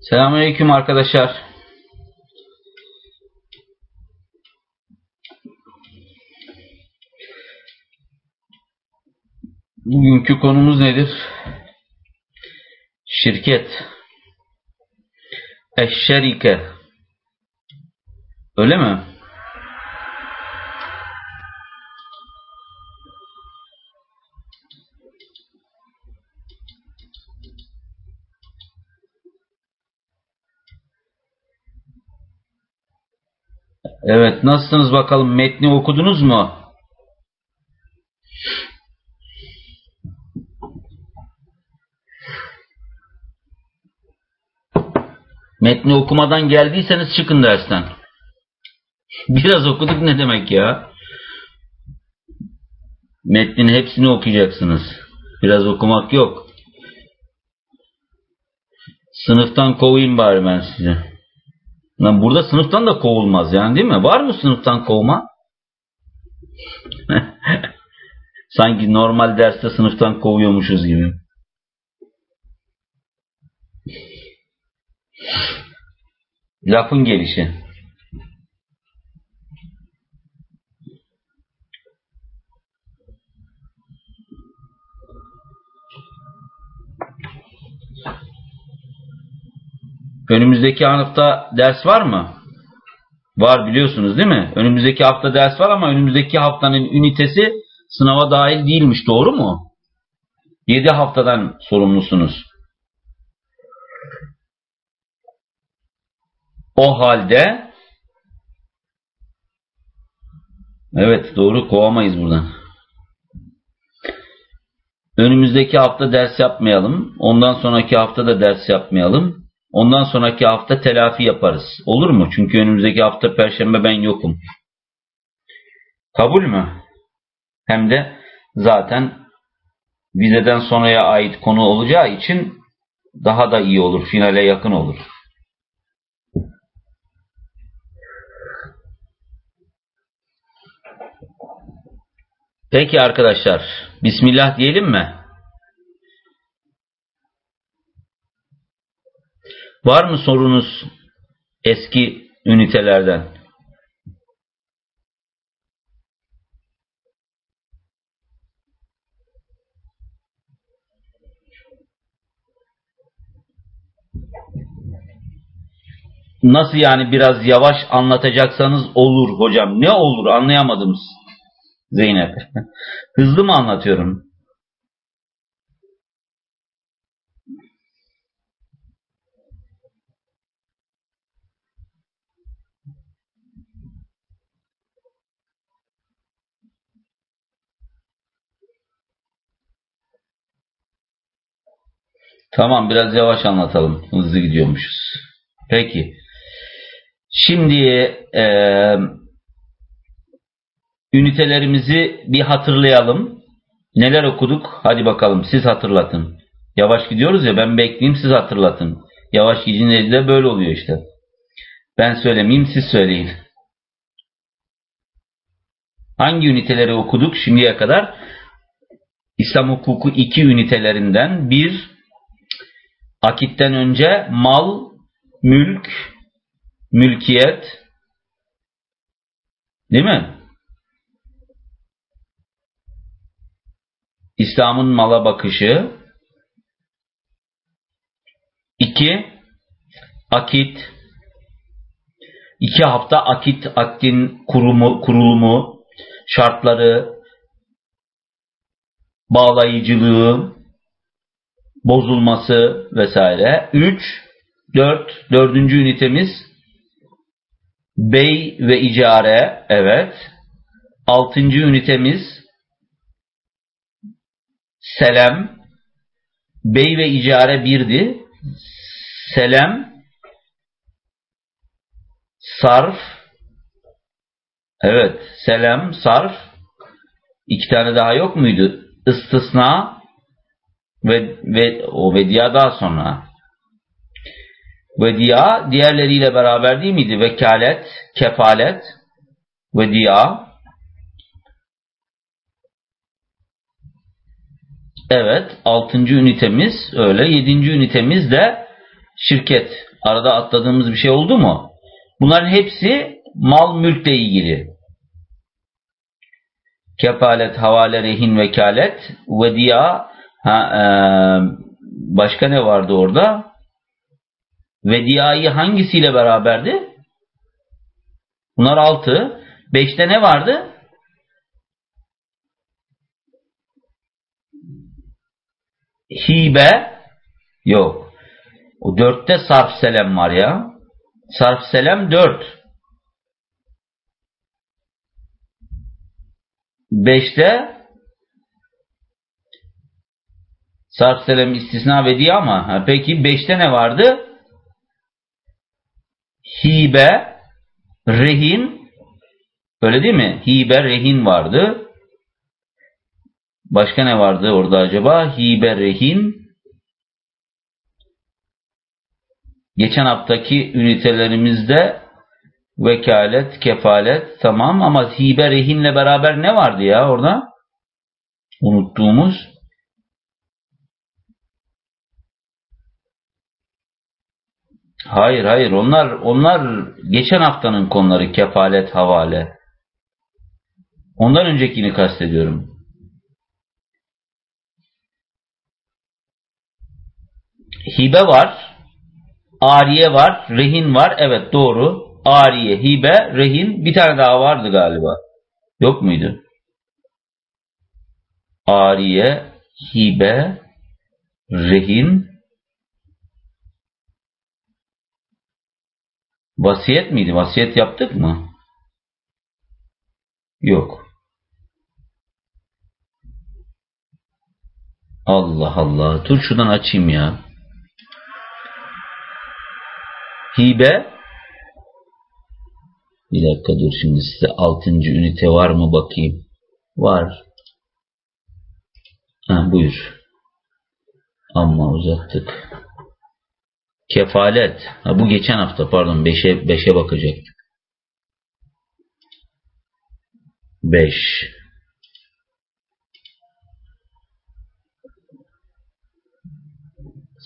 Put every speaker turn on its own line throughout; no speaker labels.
Selamünaleyküm arkadaşlar. Bugünkü konumuz nedir? Şirket. Eşşerike. Öyle mi? Evet, nasılsınız bakalım? Metni okudunuz mu? Metni okumadan geldiyseniz çıkın dersten. Biraz okuduk ne demek ya? Metnin hepsini okuyacaksınız. Biraz okumak yok. Sınıftan kovayım bari ben sizi. Burada sınıftan da kovulmaz yani değil mi? Var mı sınıftan kovma? Sanki normal derste sınıftan kovuyormuşuz gibi. Lafın gelişi. Önümüzdeki hafta ders var mı? Var biliyorsunuz değil mi? Önümüzdeki hafta ders var ama önümüzdeki haftanın ünitesi sınava dahil değilmiş. Doğru mu? 7 haftadan sorumlusunuz. O halde evet doğru kovamayız buradan. Önümüzdeki hafta ders yapmayalım. Ondan sonraki hafta da ders yapmayalım. Ondan sonraki hafta telafi yaparız. Olur mu? Çünkü önümüzdeki hafta perşembe ben yokum. Kabul mü? Hem de zaten vizeden sonraya ait konu olacağı için daha da iyi olur. Finale yakın olur. Peki arkadaşlar. Bismillah diyelim mi? Var mı sorunuz eski ünitelerden? Nasıl yani biraz yavaş anlatacaksanız olur hocam. Ne olur anlayamadım Zeynep. Hızlı mı anlatıyorum? Tamam biraz yavaş anlatalım. Hızlı gidiyormuşuz. Peki. Şimdi e, ünitelerimizi bir hatırlayalım. Neler okuduk? Hadi bakalım siz hatırlatın. Yavaş gidiyoruz ya ben bekleyeyim siz hatırlatın. Yavaş gidince de böyle oluyor işte. Ben söylemeyeyim siz söyleyin. Hangi üniteleri okuduk şimdiye kadar? İslam hukuku iki ünitelerinden bir akitten önce mal, mülk, mülkiyet değil mi? İslam'ın mala bakışı. İki, akit. İki hafta akit, aktin kurumu, kurulumu, şartları, bağlayıcılığı, bozulması vesaire. 3, 4, dördüncü ünitemiz bey ve icare. Evet. Altıncı ünitemiz selam. Bey ve icare birdi. Selam sarf evet selam sarf iki tane daha yok muydu? İstisna ve, ve o vediya daha sonra. Vediya diğerleriyle beraber değil miydi? Vekalet, kefalet, vediya. Evet, altıncı ünitemiz öyle. Yedinci ünitemiz de şirket Arada atladığımız bir şey oldu mu? Bunların hepsi mal mülkle ilgili. Kefalet, havale, rehin, vekalet, vediya, ha, e, başka ne vardı orada? Vediyayı hangisiyle beraberdi? Bunlar altı. Beşte ne vardı? Hibe yok. O dörtte sarf selem var ya. Sarf selem dört. Beşte selem istisna ve diye ama peki beşte ne vardı? Hibe, rehin öyle değil mi? Hibe, rehin vardı. Başka ne vardı orada acaba? Hibe, rehin. Geçen haftaki ünitelerimizde vekalet, kefalet tamam ama hibe, rehinle beraber ne vardı ya orada? Unuttuğumuz. Hayır hayır onlar onlar geçen haftanın konuları kefalet, havale. Ondan öncekini kastediyorum. hibe var, ariye var, rehin var. Evet doğru. Ariye, hibe, rehin. Bir tane daha vardı galiba. Yok muydu? Ariye, hibe, rehin. Vasiyet miydi? Vasiyet yaptık mı? Yok. Allah Allah. Dur şuradan açayım ya. Hibe bir dakika dur şimdi size altıncı ünite var mı bakayım. Var. Ha, buyur. Amma uzattık. Kefalet. Ha, bu geçen hafta pardon. Beşe, beşe bakacaktık. Beş.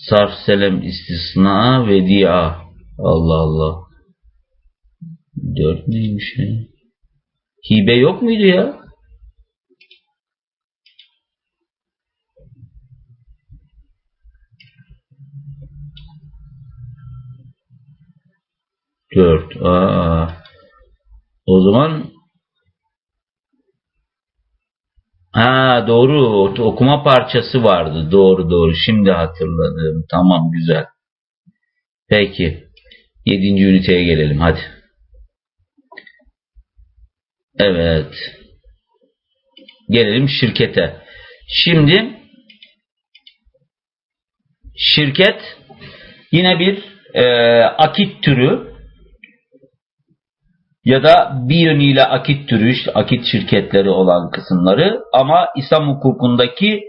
Sarf selem istisna ve dia. Allah Allah. Dört neymiş ya? Hibe yok muydu ya? Dört. Aa. O zaman Ha doğru okuma parçası vardı. Doğru doğru. Şimdi hatırladım. Tamam güzel. Peki. Yedinci üniteye gelelim hadi. Evet. Gelelim şirkete. Şimdi şirket yine bir e, akit türü ya da bir yönüyle akit türü, işte akit şirketleri olan kısımları ama İslam hukukundaki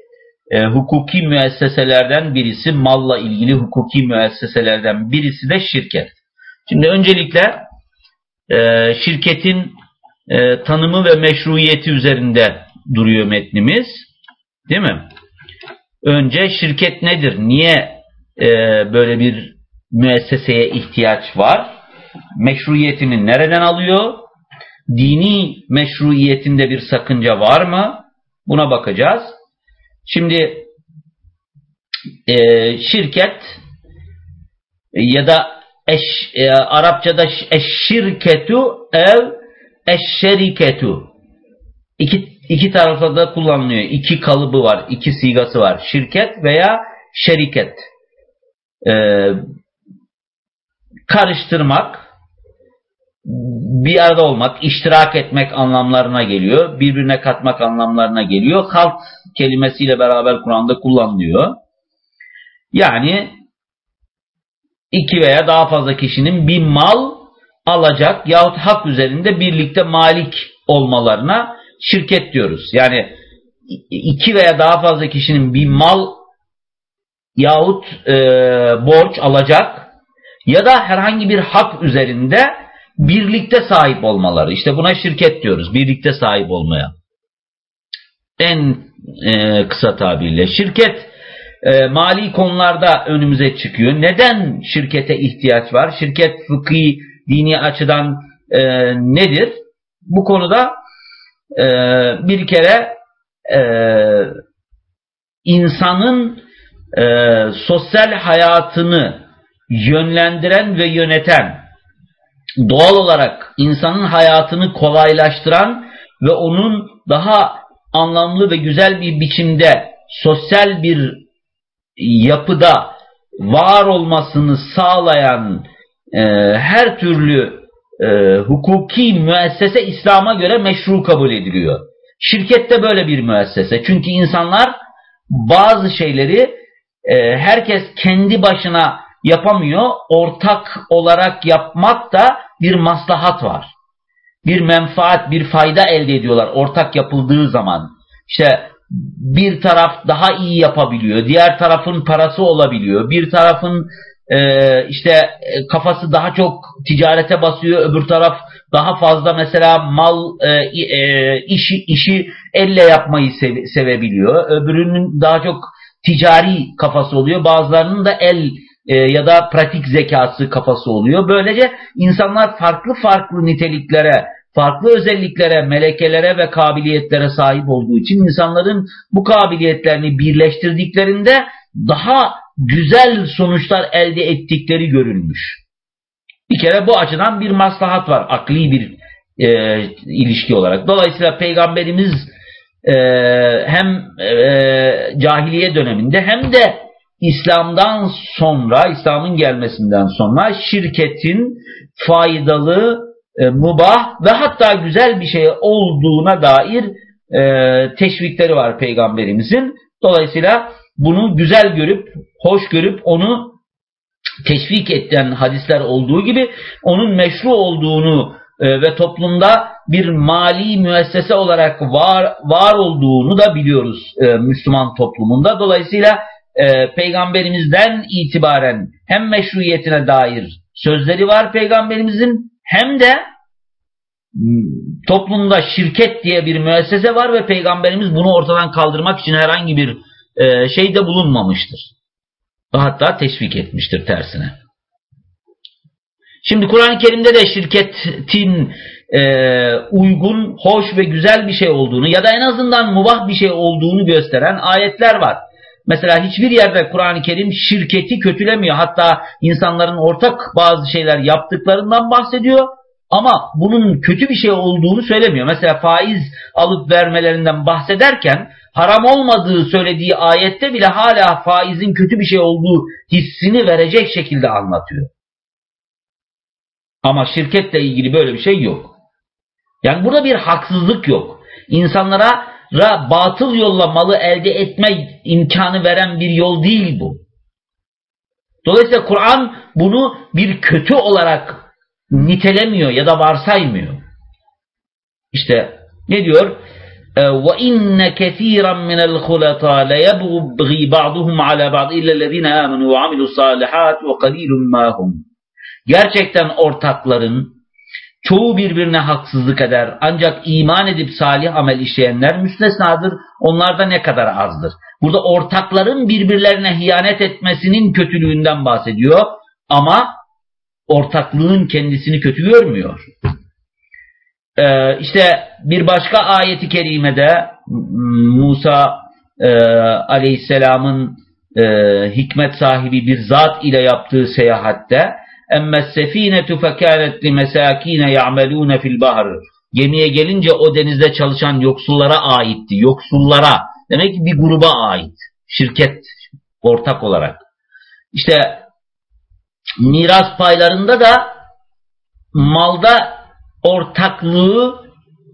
e, hukuki müesseselerden birisi, malla ilgili hukuki müesseselerden birisi de şirket. Şimdi öncelikle e, şirketin e, tanımı ve meşruiyeti üzerinde duruyor metnimiz. Değil mi? Önce şirket nedir? Niye e, böyle bir müesseseye ihtiyaç var? Meşruiyetini nereden alıyor? Dini meşruiyetinde bir sakınca var mı? Buna bakacağız. Şimdi e, şirket ya da eş, e, Arapçada eşşirketu ev eşşeriketu iki, iki tarafta da kullanılıyor. İki kalıbı var, iki sigası var. Şirket veya şeriket. Ee, karıştırmak, bir arada olmak, iştirak etmek anlamlarına geliyor. Birbirine katmak anlamlarına geliyor. Halk kelimesiyle beraber Kur'an'da kullanılıyor. Yani iki veya daha fazla kişinin bir mal alacak yahut hak üzerinde birlikte malik olmalarına şirket diyoruz. Yani iki veya daha fazla kişinin bir mal yahut e, borç alacak ya da herhangi bir hak üzerinde birlikte sahip olmaları. İşte buna şirket diyoruz. Birlikte sahip olmaya. En e, kısa tabirle. Şirket e, mali konularda önümüze çıkıyor. Neden şirkete ihtiyaç var? Şirket fıkhi, dini açıdan e, nedir? Bu konuda e, bir kere e, insanın e, sosyal hayatını yönlendiren ve yöneten, doğal olarak insanın hayatını kolaylaştıran ve onun daha anlamlı ve güzel bir biçimde sosyal bir yapıda var olmasını sağlayan e, her türlü e, hukuki müessese İslam'a göre meşru kabul ediliyor. Şirkette böyle bir müessese. Çünkü insanlar bazı şeyleri e, herkes kendi başına yapamıyor. Ortak olarak yapmak da bir maslahat var. Bir menfaat, bir fayda elde ediyorlar ortak yapıldığı zaman. İşte bir taraf daha iyi yapabiliyor, diğer tarafın parası olabiliyor, bir tarafın e, işte e, kafası daha çok ticarete basıyor, öbür taraf daha fazla mesela mal e, e, işi işi elle yapmayı sev, sevebiliyor, öbürünün daha çok ticari kafası oluyor, bazılarının da el e, ya da pratik zekası kafası oluyor. Böylece insanlar farklı farklı niteliklere farklı özelliklere, melekelere ve kabiliyetlere sahip olduğu için insanların bu kabiliyetlerini birleştirdiklerinde daha güzel sonuçlar elde ettikleri görülmüş. Bir kere bu açıdan bir maslahat var, akli bir e, ilişki olarak. Dolayısıyla Peygamberimiz e, hem e, cahiliye döneminde hem de İslam'dan sonra, İslam'ın gelmesinden sonra şirketin faydalı e, mubah ve hatta güzel bir şey olduğuna dair e, teşvikleri var Peygamberimizin. Dolayısıyla bunu güzel görüp, hoş görüp onu teşvik eden hadisler olduğu gibi onun meşru olduğunu e, ve toplumda bir mali müessese olarak var, var olduğunu da biliyoruz e, Müslüman toplumunda. Dolayısıyla e, peygamberimizden itibaren hem meşruiyetine dair sözleri var peygamberimizin hem de toplumda şirket diye bir müessese var ve peygamberimiz bunu ortadan kaldırmak için herhangi bir e, şeyde bulunmamıştır. Hatta teşvik etmiştir tersine. Şimdi Kur'an-ı Kerim'de de şirketin e, uygun, hoş ve güzel bir şey olduğunu ya da en azından mubah bir şey olduğunu gösteren ayetler var. Mesela hiçbir yerde Kur'an-ı Kerim şirketi kötülemiyor. Hatta insanların ortak bazı şeyler yaptıklarından bahsediyor. Ama bunun kötü bir şey olduğunu söylemiyor. Mesela faiz alıp vermelerinden bahsederken haram olmadığı söylediği ayette bile hala faizin kötü bir şey olduğu hissini verecek şekilde anlatıyor. Ama şirketle ilgili böyle bir şey yok. Yani burada bir haksızlık yok. İnsanlara batıl yolla malı elde etme imkanı veren bir yol değil bu. Dolayısıyla Kur'an bunu bir kötü olarak nitelemiyor ya da varsaymıyor. İşte ne diyor? وَاِنَّ كَثِيرًا مِنَ الْخُلَطَى لَيَبْغِي بَعْضُهُمْ عَلَى بَعْضِ إِلَّا الَّذ۪ينَ آمَنُوا وَعَمِلُوا الصَّالِحَاتِ وَقَلِيلٌ مَا هُمْ Gerçekten ortakların çoğu birbirine haksızlık eder. Ancak iman edip salih amel işleyenler müstesnadır. Onlar da ne kadar azdır. Burada ortakların birbirlerine hiyanet etmesinin kötülüğünden bahsediyor. Ama ortaklığın kendisini kötü görmüyor. Ee, işte bir başka ayeti kerimede Musa e, aleyhisselamın e, hikmet sahibi bir zat ile yaptığı seyahatte sefinetu fekânet li mesâkîne ya'melûne fil bahr gemiye gelince o denizde çalışan yoksullara aitti. Yoksullara demek ki bir gruba ait. Şirket ortak olarak. İşte miras paylarında da malda ortaklığı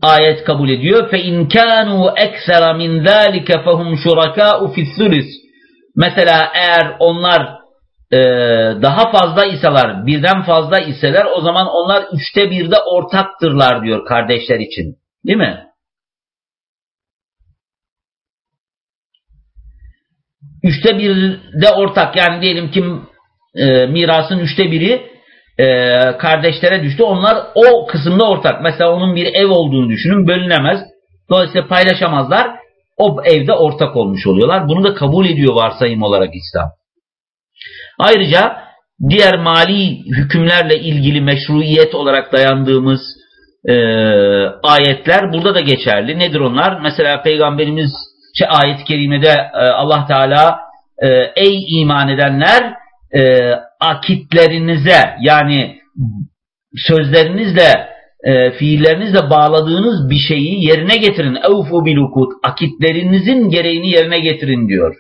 ayet kabul ediyor. Fe in kanu eksera min zalika fehum şurakâ'u fi's Mesela eğer onlar e, daha fazla iseler, birden fazla iseler o zaman onlar üçte birde ortaktırlar diyor kardeşler için. Değil mi? Üçte birde ortak yani diyelim ki e, mirasın üçte biri e, kardeşlere düştü. Onlar o kısımda ortak. Mesela onun bir ev olduğunu düşünün bölünemez. Dolayısıyla paylaşamazlar. o evde ortak olmuş oluyorlar. Bunu da kabul ediyor varsayım olarak İslam. Ayrıca diğer mali hükümlerle ilgili meşruiyet olarak dayandığımız e, ayetler burada da geçerli. Nedir onlar? Mesela Peygamberimiz şey, ayet-i kerimede e, Allah Teala e, ey iman edenler e, akitlerinize yani sözlerinizle e, fiillerinizle bağladığınız bir şeyi yerine getirin. Evfu bilukut akitlerinizin gereğini yerine getirin diyor.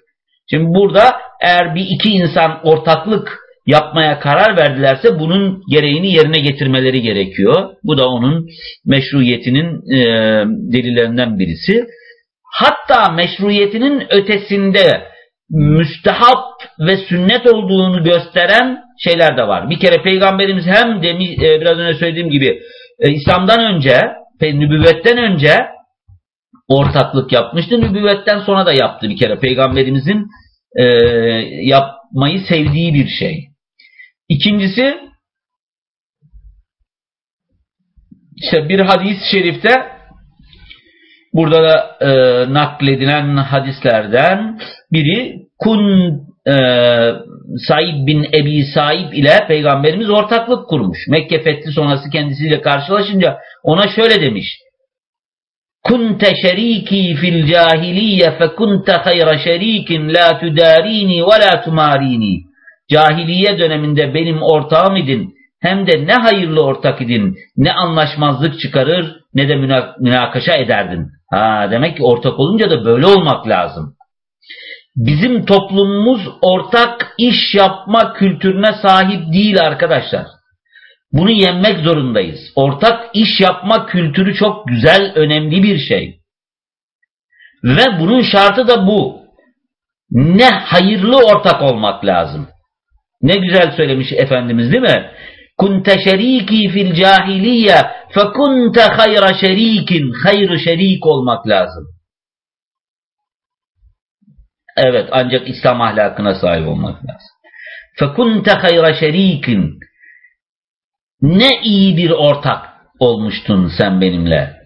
Şimdi burada eğer bir iki insan ortaklık yapmaya karar verdilerse bunun gereğini yerine getirmeleri gerekiyor. Bu da onun meşruiyetinin e, delillerinden birisi. Hatta meşruiyetinin ötesinde müstehap ve sünnet olduğunu gösteren şeyler de var. Bir kere Peygamberimiz hem demi, e, biraz önce söylediğim gibi e, İslam'dan önce, nübüvvetten önce ortaklık yapmıştı. Nübüvvetten sonra da yaptı bir kere. Peygamberimizin e, yapmayı sevdiği bir şey. İkincisi işte bir hadis-i şerifte burada da e, nakledilen hadislerden biri kun e, Said bin Ebi Said ile peygamberimiz ortaklık kurmuş. Mekke fethi sonrası kendisiyle karşılaşınca ona şöyle demiş. Kunte şeriki fil cahiliye fe kunte hayra şerikin la tudarini ve la tumarini. Cahiliye döneminde benim ortağım idin. Hem de ne hayırlı ortak idin, ne anlaşmazlık çıkarır, ne de münakaşa ederdin. Ha, demek ki ortak olunca da böyle olmak lazım. Bizim toplumumuz ortak iş yapma kültürüne sahip değil arkadaşlar. Bunu yenmek zorundayız. Ortak iş yapma kültürü çok güzel, önemli bir şey. Ve bunun şartı da bu. Ne hayırlı ortak olmak lazım. Ne güzel söylemiş Efendimiz değil mi? Kunte şeriki fil cahiliye fekunte hayra şerikin. Hayır şerik olmak lazım. Evet ancak İslam ahlakına sahip olmak lazım. Fekunte hayra şerikin. Ne iyi bir ortak olmuştun sen benimle.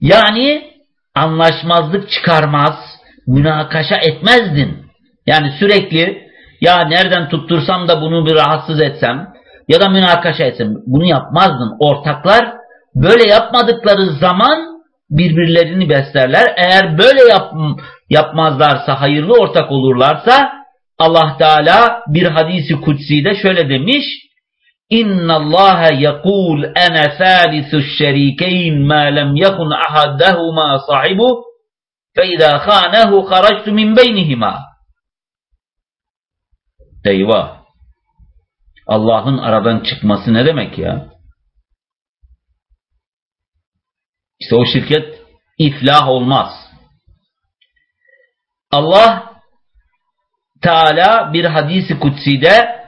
Yani anlaşmazlık çıkarmaz, münakaşa etmezdin. Yani sürekli ya nereden tuttursam da bunu bir rahatsız etsem ya da münakaşa etsem bunu yapmazdın. Ortaklar böyle yapmadıkları zaman birbirlerini beslerler. Eğer böyle yap, yapmazlarsa, hayırlı ortak olurlarsa Allah Teala bir hadisi kutsi'de şöyle demiş Allah yekul ana salisu şerikeyn ma lem yekun ahadahuma sahibu fe izâ khânehu kharajtu min beynihima Eyvah! Allah'ın aradan çıkması ne demek ya? İşte o şirket iflah olmaz. Allah Teala bir hadisi kutside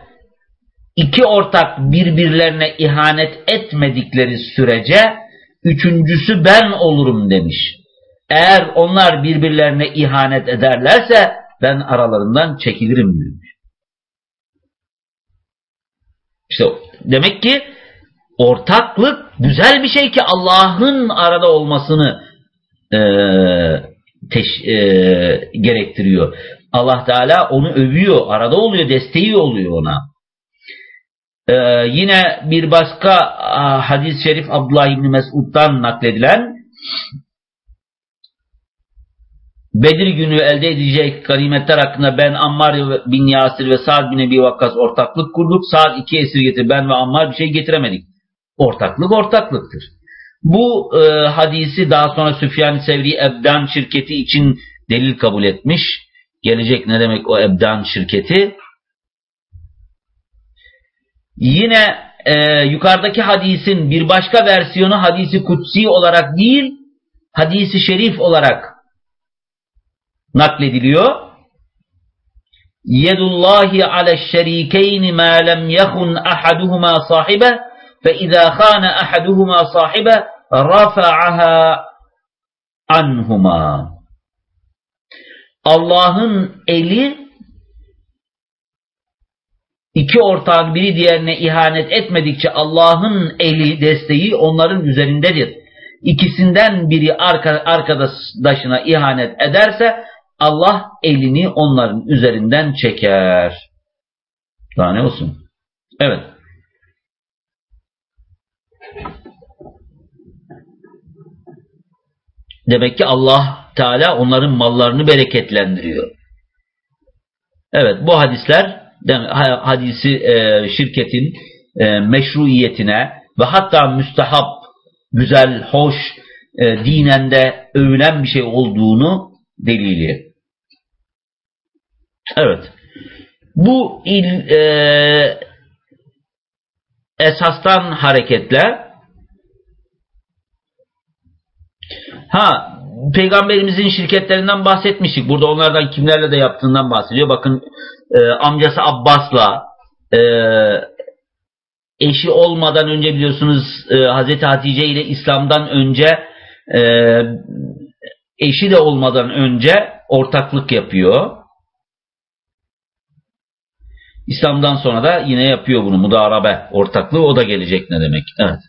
iki ortak birbirlerine ihanet etmedikleri sürece üçüncüsü ben olurum demiş. Eğer onlar birbirlerine ihanet ederlerse ben aralarından çekilirim demiş. İşte demek ki ortaklık güzel bir şey ki Allah'ın arada olmasını e, teş, e, gerektiriyor. Allah Teala onu övüyor, arada oluyor, desteği oluyor ona. Ee, yine bir başka hadis-i şerif Abdullah İbni Mesud'dan nakledilen Bedir günü elde edecek ganimetler hakkında ben Ammar bin Yasir ve Sa'd bin Ebi Vakkas ortaklık kurduk. Sa'd iki esir getir. Ben ve Ammar bir şey getiremedik. Ortaklık ortaklıktır. Bu e, hadisi daha sonra Süfyan Sevri Ebdan şirketi için delil kabul etmiş. Gelecek ne demek o Ebdan şirketi? Yine e, yukarıdaki hadisin bir başka versiyonu hadisi kutsi olarak değil, hadisi şerif olarak naklediliyor. Yedullahi ala şerikeyni ma lem yekun ahaduhuma sahibe fe izâ khâne ahaduhuma sahibe rafa'aha anhuma. Allah'ın eli iki ortağın biri diğerine ihanet etmedikçe Allah'ın eli desteği onların üzerindedir. ikisinden biri arkadaşına ihanet ederse Allah elini onların üzerinden çeker. Daha ne olsun? Evet. Demek ki Allah Teala onların mallarını bereketlendiriyor. Evet bu hadisler hadisi e, şirketin e, meşruiyetine ve hatta müstehap, güzel, hoş, e, dinende övülen bir şey olduğunu delili. Evet. Bu il, e, esastan hareketle ha peygamberimizin şirketlerinden bahsetmiştik. Burada onlardan kimlerle de yaptığından bahsediyor. Bakın e, amcası Abbas'la e, eşi olmadan önce biliyorsunuz e, Hazreti Hatice ile İslam'dan önce e, eşi de olmadan önce ortaklık yapıyor. İslam'dan sonra da yine yapıyor bunu. Mudarabe ortaklığı o da gelecek ne demek. Evet.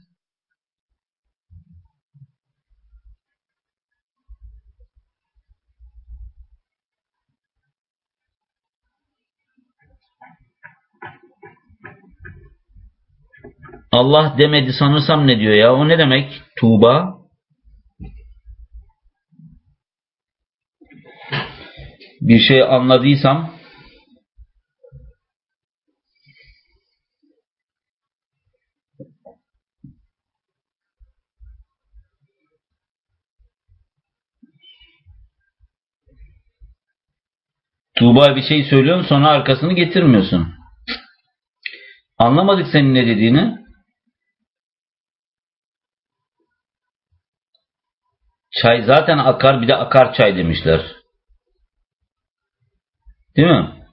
Allah demedi sanırsam ne diyor ya? O ne demek? Tuğba. Bir şey anladıysam Tuğba bir şey söylüyorsun sonra arkasını getirmiyorsun. Anlamadık senin ne dediğini. Çay zaten akar bir de akar çay demişler. Değil mi?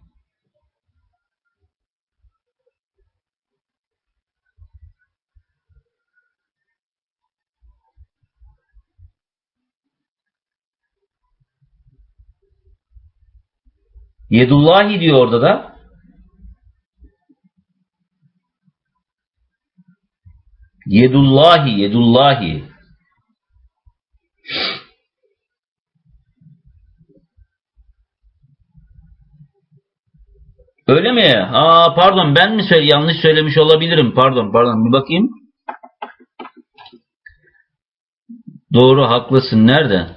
Yedullahi diyor orada da. Yedullahi, yedullahi. Öyle mi? Aa pardon ben mi söyle yanlış söylemiş olabilirim. Pardon pardon bir bakayım. Doğru haklısın. Nerede?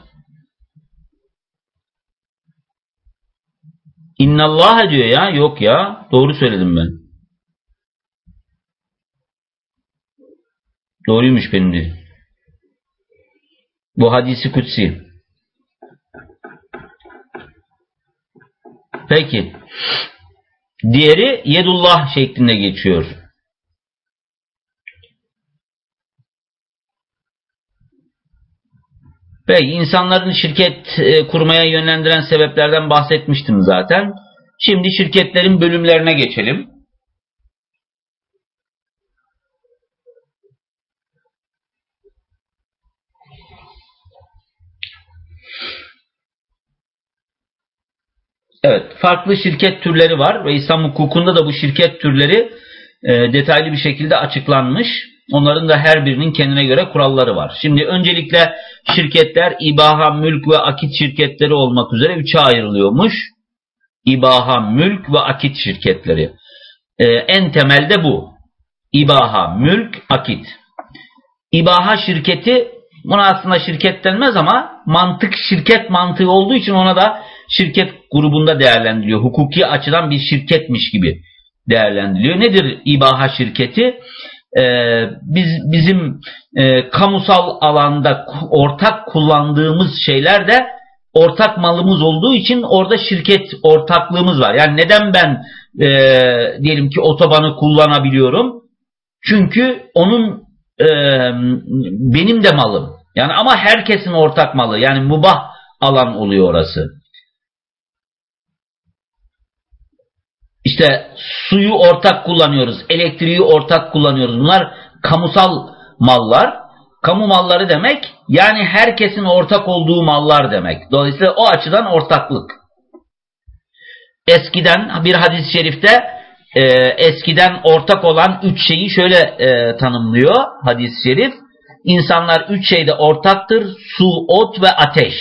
İnnallah diyor ya. Yok ya. Doğru söyledim ben. Doğruymuş benim dediğim. Bu hadisi kutsi. Peki. Diğeri yedullah şeklinde geçiyor. Peki insanların şirket e, kurmaya yönlendiren sebeplerden bahsetmiştim zaten. Şimdi şirketlerin bölümlerine geçelim. Evet, farklı şirket türleri var ve İslam hukukunda da bu şirket türleri e, detaylı bir şekilde açıklanmış. Onların da her birinin kendine göre kuralları var. Şimdi öncelikle şirketler ibaha, mülk ve akit şirketleri olmak üzere üçe ayrılıyormuş. İbaha, mülk ve akit şirketleri. Ee, en temelde bu. İbaha, mülk, akit. İbaha şirketi buna aslında şirket denmez ama mantık şirket mantığı olduğu için ona da şirket grubunda değerlendiriliyor. Hukuki açıdan bir şirketmiş gibi değerlendiriliyor. Nedir ibaha şirketi? Ee, biz bizim e, kamusal alanda ortak kullandığımız şeyler de ortak malımız olduğu için orada şirket ortaklığımız var. Yani neden ben e, diyelim ki otobanı kullanabiliyorum? Çünkü onun e, benim de malım. Yani ama herkesin ortak malı. Yani mubah alan oluyor orası. İşte suyu ortak kullanıyoruz, elektriği ortak kullanıyoruz. Bunlar kamusal mallar. Kamu malları demek yani herkesin ortak olduğu mallar demek. Dolayısıyla o açıdan ortaklık. Eskiden bir hadis-i şerifte e, eskiden ortak olan üç şeyi şöyle e, tanımlıyor hadis-i şerif. insanlar üç şeyde ortaktır. Su, ot ve ateş.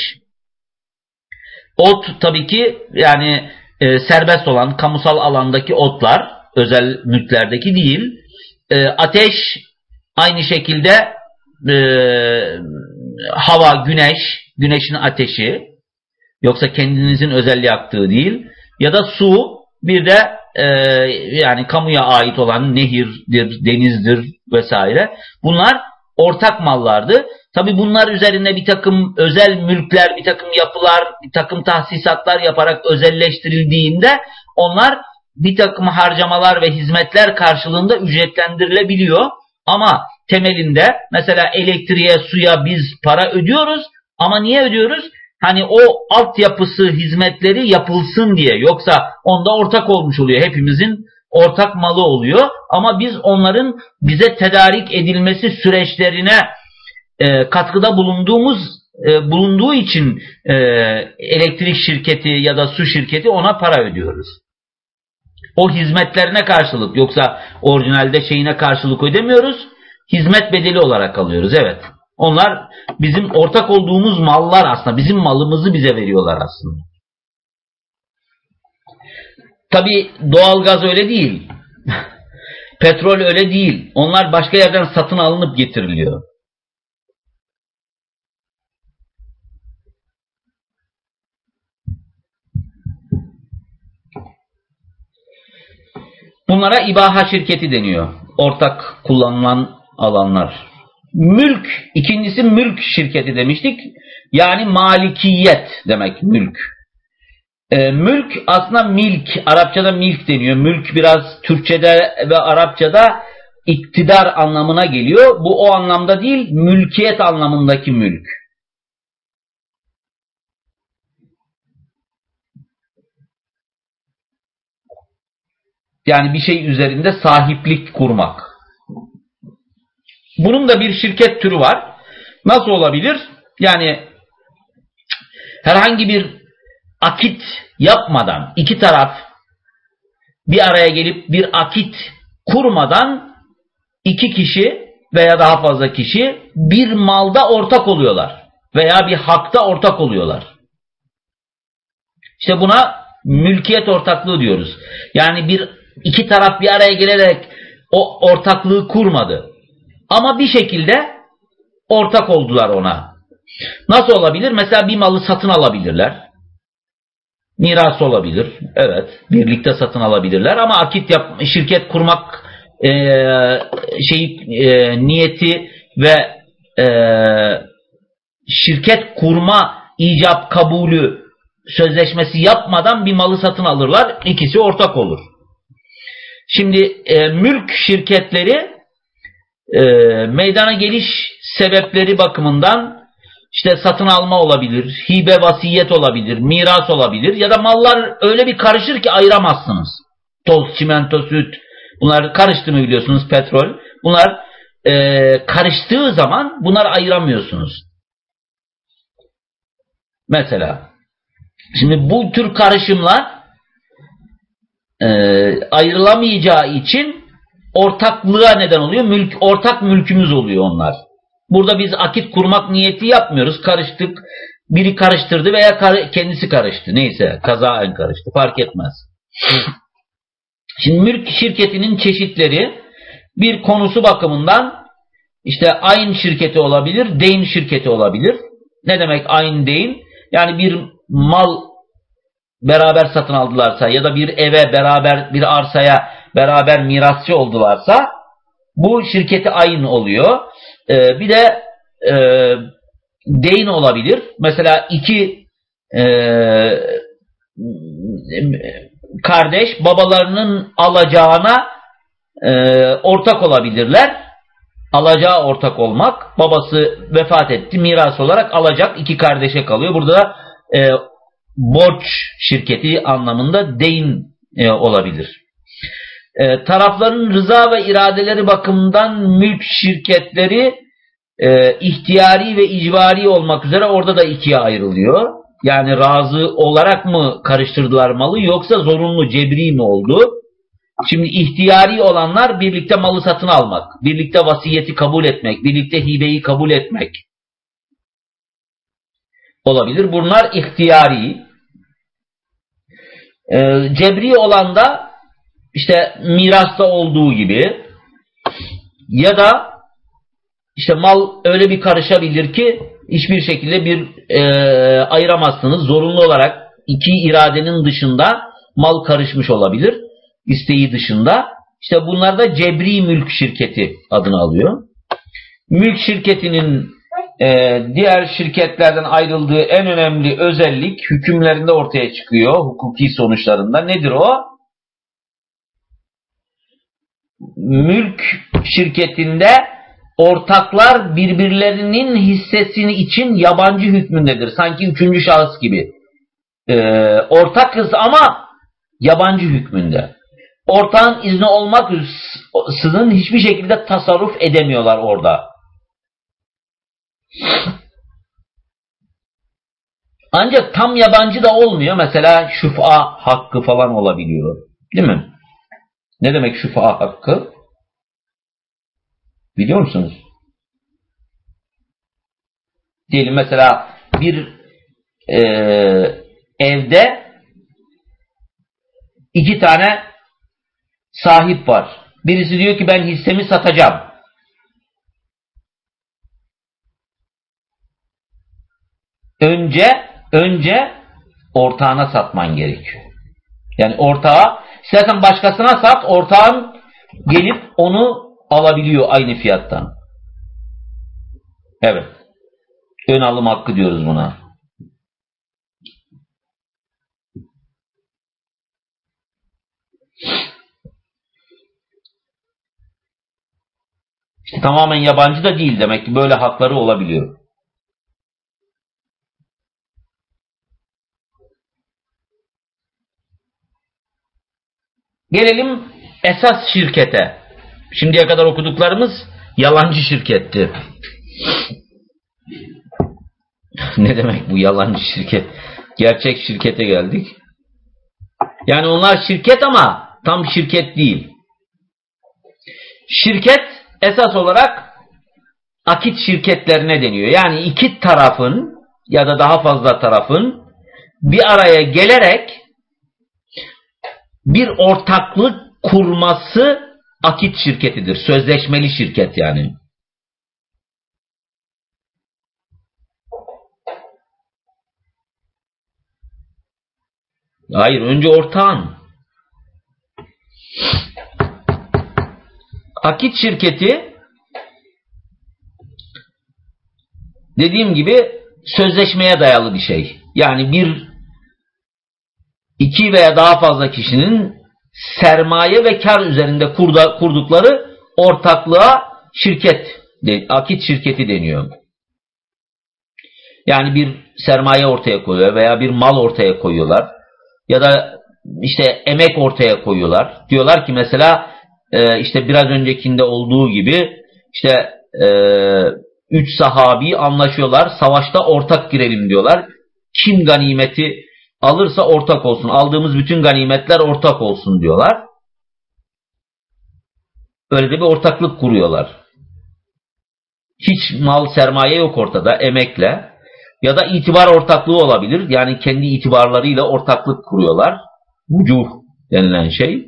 Ot tabii ki yani e, serbest olan kamusal alandaki otlar, özel mülklerdeki değil. E, ateş aynı şekilde e, hava, güneş, güneşin ateşi, yoksa kendinizin özel yaktığı değil. Ya da su, bir de e, yani kamuya ait olan nehirdir, denizdir vesaire. Bunlar ortak mallardı. Tabi bunlar üzerinde bir takım özel mülkler, bir takım yapılar, bir takım tahsisatlar yaparak özelleştirildiğinde onlar bir takım harcamalar ve hizmetler karşılığında ücretlendirilebiliyor. Ama temelinde mesela elektriğe, suya biz para ödüyoruz ama niye ödüyoruz? Hani o altyapısı hizmetleri yapılsın diye. Yoksa onda ortak olmuş oluyor. Hepimizin ortak malı oluyor. Ama biz onların bize tedarik edilmesi süreçlerine e, katkıda bulunduğumuz e, bulunduğu için e, elektrik şirketi ya da su şirketi ona para ödüyoruz. O hizmetlerine karşılık yoksa orijinalde şeyine karşılık ödemiyoruz. Hizmet bedeli olarak alıyoruz. Evet. Onlar bizim ortak olduğumuz mallar aslında. Bizim malımızı bize veriyorlar aslında. Tabi doğalgaz öyle değil. Petrol öyle değil. Onlar başka yerden satın alınıp getiriliyor. Bunlara ibaha şirketi deniyor. Ortak kullanılan alanlar. Mülk, ikincisi mülk şirketi demiştik. Yani malikiyet demek mülk. E, mülk aslında milk, Arapçada milk deniyor. Mülk biraz Türkçede ve Arapçada iktidar anlamına geliyor. Bu o anlamda değil, mülkiyet anlamındaki mülk. Yani bir şey üzerinde sahiplik kurmak. Bunun da bir şirket türü var. Nasıl olabilir? Yani herhangi bir akit yapmadan iki taraf bir araya gelip bir akit kurmadan iki kişi veya daha fazla kişi bir malda ortak oluyorlar veya bir hakta ortak oluyorlar. İşte buna mülkiyet ortaklığı diyoruz. Yani bir iki taraf bir araya gelerek o ortaklığı kurmadı. Ama bir şekilde ortak oldular ona. Nasıl olabilir? Mesela bir malı satın alabilirler. Miras olabilir. Evet. Birlikte satın alabilirler. Ama akit yap, şirket kurmak e, şey e, niyeti ve e, şirket kurma icap kabulü sözleşmesi yapmadan bir malı satın alırlar. İkisi ortak olur. Şimdi e, mülk şirketleri e, meydana geliş sebepleri bakımından işte satın alma olabilir, hibe vasiyet olabilir, miras olabilir ya da mallar öyle bir karışır ki ayıramazsınız. Toz, çimento, süt bunlar karıştı mı biliyorsunuz petrol. Bunlar e, karıştığı zaman bunlar ayıramıyorsunuz. Mesela şimdi bu tür karışımlar e, ayrılamayacağı için ortaklığa neden oluyor. Mülk, ortak mülkümüz oluyor onlar. Burada biz akit kurmak niyeti yapmıyoruz. Karıştık. Biri karıştırdı veya kendisi karıştı. Neyse kazaen karıştı. Fark etmez. Şimdi mülk şirketinin çeşitleri bir konusu bakımından işte aynı şirketi olabilir, deyin şirketi olabilir. Ne demek aynı deyin? Yani bir mal beraber satın aldılarsa ya da bir eve beraber bir arsaya beraber mirasçı oldularsa bu şirketi aynı oluyor. Ee, bir de e, deyin olabilir. Mesela iki e, kardeş babalarının alacağına e, ortak olabilirler. Alacağı ortak olmak. Babası vefat etti. Miras olarak alacak iki kardeşe kalıyor. Burada da e, borç şirketi anlamında deyin e, olabilir. E, tarafların rıza ve iradeleri bakımından mülk şirketleri e, ihtiyari ve icvari olmak üzere orada da ikiye ayrılıyor. Yani razı olarak mı karıştırdılar malı yoksa zorunlu cebri mi oldu? Şimdi ihtiyari olanlar birlikte malı satın almak, birlikte vasiyeti kabul etmek, birlikte hibeyi kabul etmek olabilir. Bunlar ihtiyari. Ee, cebri olan da işte mirasta olduğu gibi ya da işte mal öyle bir karışabilir ki hiçbir şekilde bir e, ayıramazsınız. Zorunlu olarak iki iradenin dışında mal karışmış olabilir. isteği dışında. İşte bunlar da cebri mülk şirketi adını alıyor. Mülk şirketinin e, diğer şirketlerden ayrıldığı en önemli özellik hükümlerinde ortaya çıkıyor. Hukuki sonuçlarında. Nedir o? Mülk şirketinde ortaklar birbirlerinin hissesini için yabancı hükmündedir. Sanki üçüncü şahıs gibi. Ee, ortakız ama yabancı hükmünde. Ortağın izni olmaksızın hiçbir şekilde tasarruf edemiyorlar orada. Ancak tam yabancı da olmuyor. Mesela şufa hakkı falan olabiliyor. Değil mi? Ne demek şufa hakkı? Biliyor musunuz? Diyelim mesela bir e, evde iki tane sahip var. Birisi diyor ki ben hissemi satacağım. Önce önce ortağına satman gerekiyor. Yani ortağa istersen başkasına sat, ortağın gelip onu alabiliyor aynı fiyattan. Evet. Ön alım hakkı diyoruz buna. İşte tamamen yabancı da değil demek ki böyle hakları olabiliyor. Gelelim esas şirkete. Şimdiye kadar okuduklarımız yalancı şirketti. ne demek bu yalancı şirket? Gerçek şirkete geldik. Yani onlar şirket ama tam şirket değil. Şirket esas olarak akit şirketlerine deniyor. Yani iki tarafın ya da daha fazla tarafın bir araya gelerek bir ortaklık kurması akit şirketidir. Sözleşmeli şirket yani. Hayır, önce ortağın. Akit şirketi dediğim gibi sözleşmeye dayalı bir şey. Yani bir iki veya daha fazla kişinin sermaye ve kar üzerinde kurda, kurdukları ortaklığa şirket, akit şirketi deniyor. Yani bir sermaye ortaya koyuyor veya bir mal ortaya koyuyorlar. Ya da işte emek ortaya koyuyorlar. Diyorlar ki mesela e, işte biraz öncekinde olduğu gibi işte e, üç sahabi anlaşıyorlar. Savaşta ortak girelim diyorlar. Kim ganimeti alırsa ortak olsun. Aldığımız bütün ganimetler ortak olsun diyorlar. Böyle de bir ortaklık kuruyorlar. Hiç mal sermaye yok ortada emekle. Ya da itibar ortaklığı olabilir. Yani kendi itibarlarıyla ortaklık kuruyorlar. Vucuh denilen şey.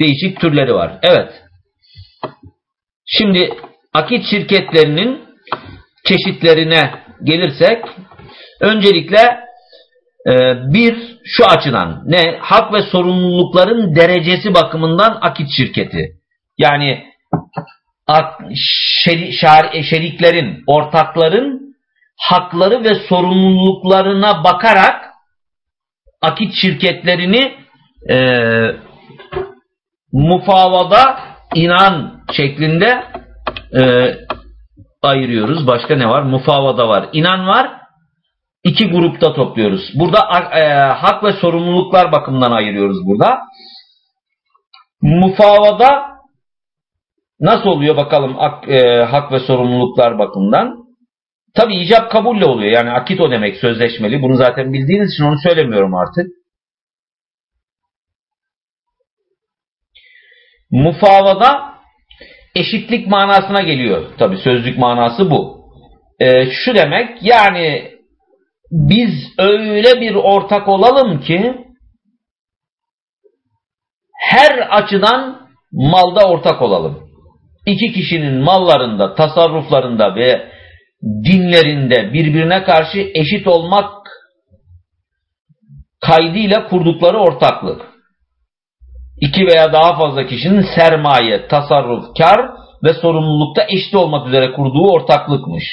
Değişik türleri var. Evet. Şimdi akit şirketlerinin çeşitlerine gelirsek öncelikle bir şu açıdan ne hak ve sorumlulukların derecesi bakımından akit şirketi. Yani şeriklerin, ortakların hakları ve sorumluluklarına bakarak akit şirketlerini e, mufavada inan şeklinde e, ayırıyoruz. Başka ne var? Mufavada var. İnan var iki grupta topluyoruz. Burada e, hak ve sorumluluklar bakımından ayırıyoruz burada. Mufavada nasıl oluyor bakalım hak, e, hak ve sorumluluklar bakımından? Tabi icap kabulle oluyor. Yani akit o demek sözleşmeli. Bunu zaten bildiğiniz için onu söylemiyorum artık. Mufavada eşitlik manasına geliyor. Tabi sözlük manası bu. Ee, şu demek yani biz öyle bir ortak olalım ki her açıdan malda ortak olalım. İki kişinin mallarında, tasarruflarında ve dinlerinde birbirine karşı eşit olmak kaydıyla kurdukları ortaklık. İki veya daha fazla kişinin sermaye, tasarruf, kar ve sorumlulukta eşit olmak üzere kurduğu ortaklıkmış.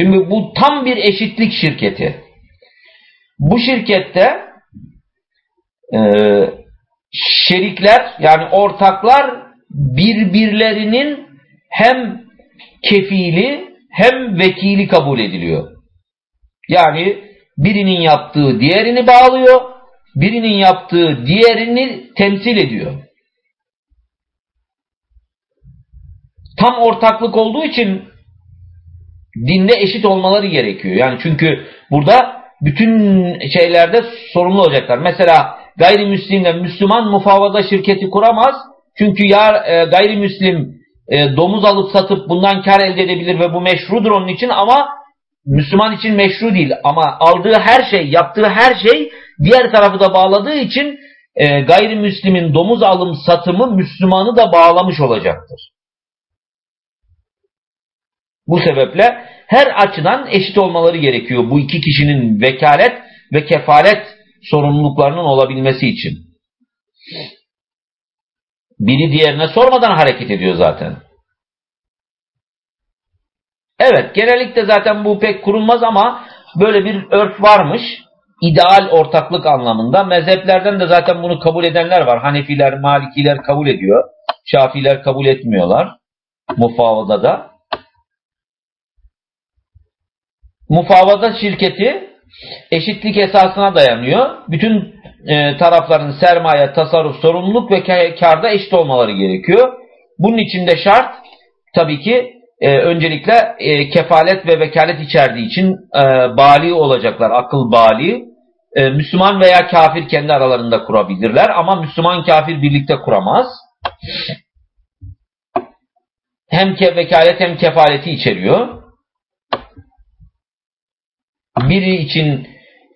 Şimdi bu tam bir eşitlik şirketi. Bu şirkette e, şerikler yani ortaklar birbirlerinin hem kefili hem vekili kabul ediliyor. Yani birinin yaptığı diğerini bağlıyor, birinin yaptığı diğerini temsil ediyor. Tam ortaklık olduğu için dinde eşit olmaları gerekiyor. Yani çünkü burada bütün şeylerde sorumlu olacaklar. Mesela gayrimüslimle Müslüman mufavada şirketi kuramaz. Çünkü ya e, gayrimüslim e, domuz alıp satıp bundan kar elde edebilir ve bu meşrudur onun için ama Müslüman için meşru değil. Ama aldığı her şey, yaptığı her şey diğer tarafı da bağladığı için e, gayrimüslimin domuz alım satımı Müslümanı da bağlamış olacaktır. Bu sebeple her açıdan eşit olmaları gerekiyor bu iki kişinin vekalet ve kefalet sorumluluklarının olabilmesi için. Biri diğerine sormadan hareket ediyor zaten. Evet genellikle zaten bu pek kurulmaz ama böyle bir örf varmış. İdeal ortaklık anlamında. Mezheplerden de zaten bunu kabul edenler var. Hanefiler, Malikiler kabul ediyor. Şafiler kabul etmiyorlar. Mufavada da. Mufavada şirketi eşitlik esasına dayanıyor. Bütün e, tarafların sermaye, tasarruf, sorumluluk ve karda eşit olmaları gerekiyor. Bunun için de şart tabii ki e, öncelikle e, kefalet ve vekalet içerdiği için e, bali olacaklar, akıl bali. E, Müslüman veya kafir kendi aralarında kurabilirler ama Müslüman kafir birlikte kuramaz. Hem ke vekalet hem kefaleti içeriyor. Biri için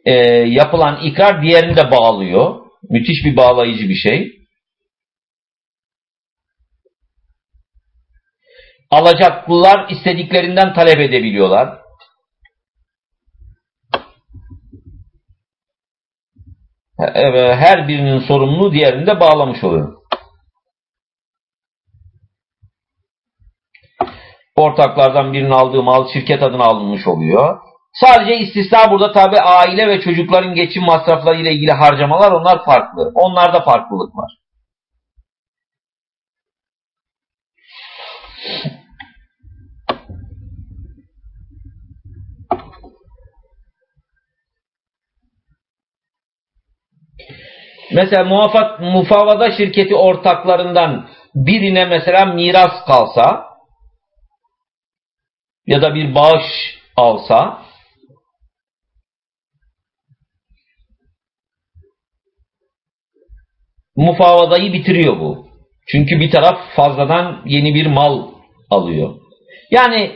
e, yapılan ikrar diğerini de bağlıyor. Müthiş bir bağlayıcı bir şey. Alacaklılar istediklerinden talep edebiliyorlar. Her birinin sorumluluğu diğerini de bağlamış oluyor. Ortaklardan birinin aldığı mal şirket adına alınmış oluyor. Sadece istisna burada tabi aile ve çocukların geçim masrafları ile ilgili harcamalar onlar farklı. Onlarda farklılık var. Mesela muvafat, mufavada şirketi ortaklarından birine mesela miras kalsa ya da bir bağış alsa mufavadayı bitiriyor bu. Çünkü bir taraf fazladan yeni bir mal alıyor. Yani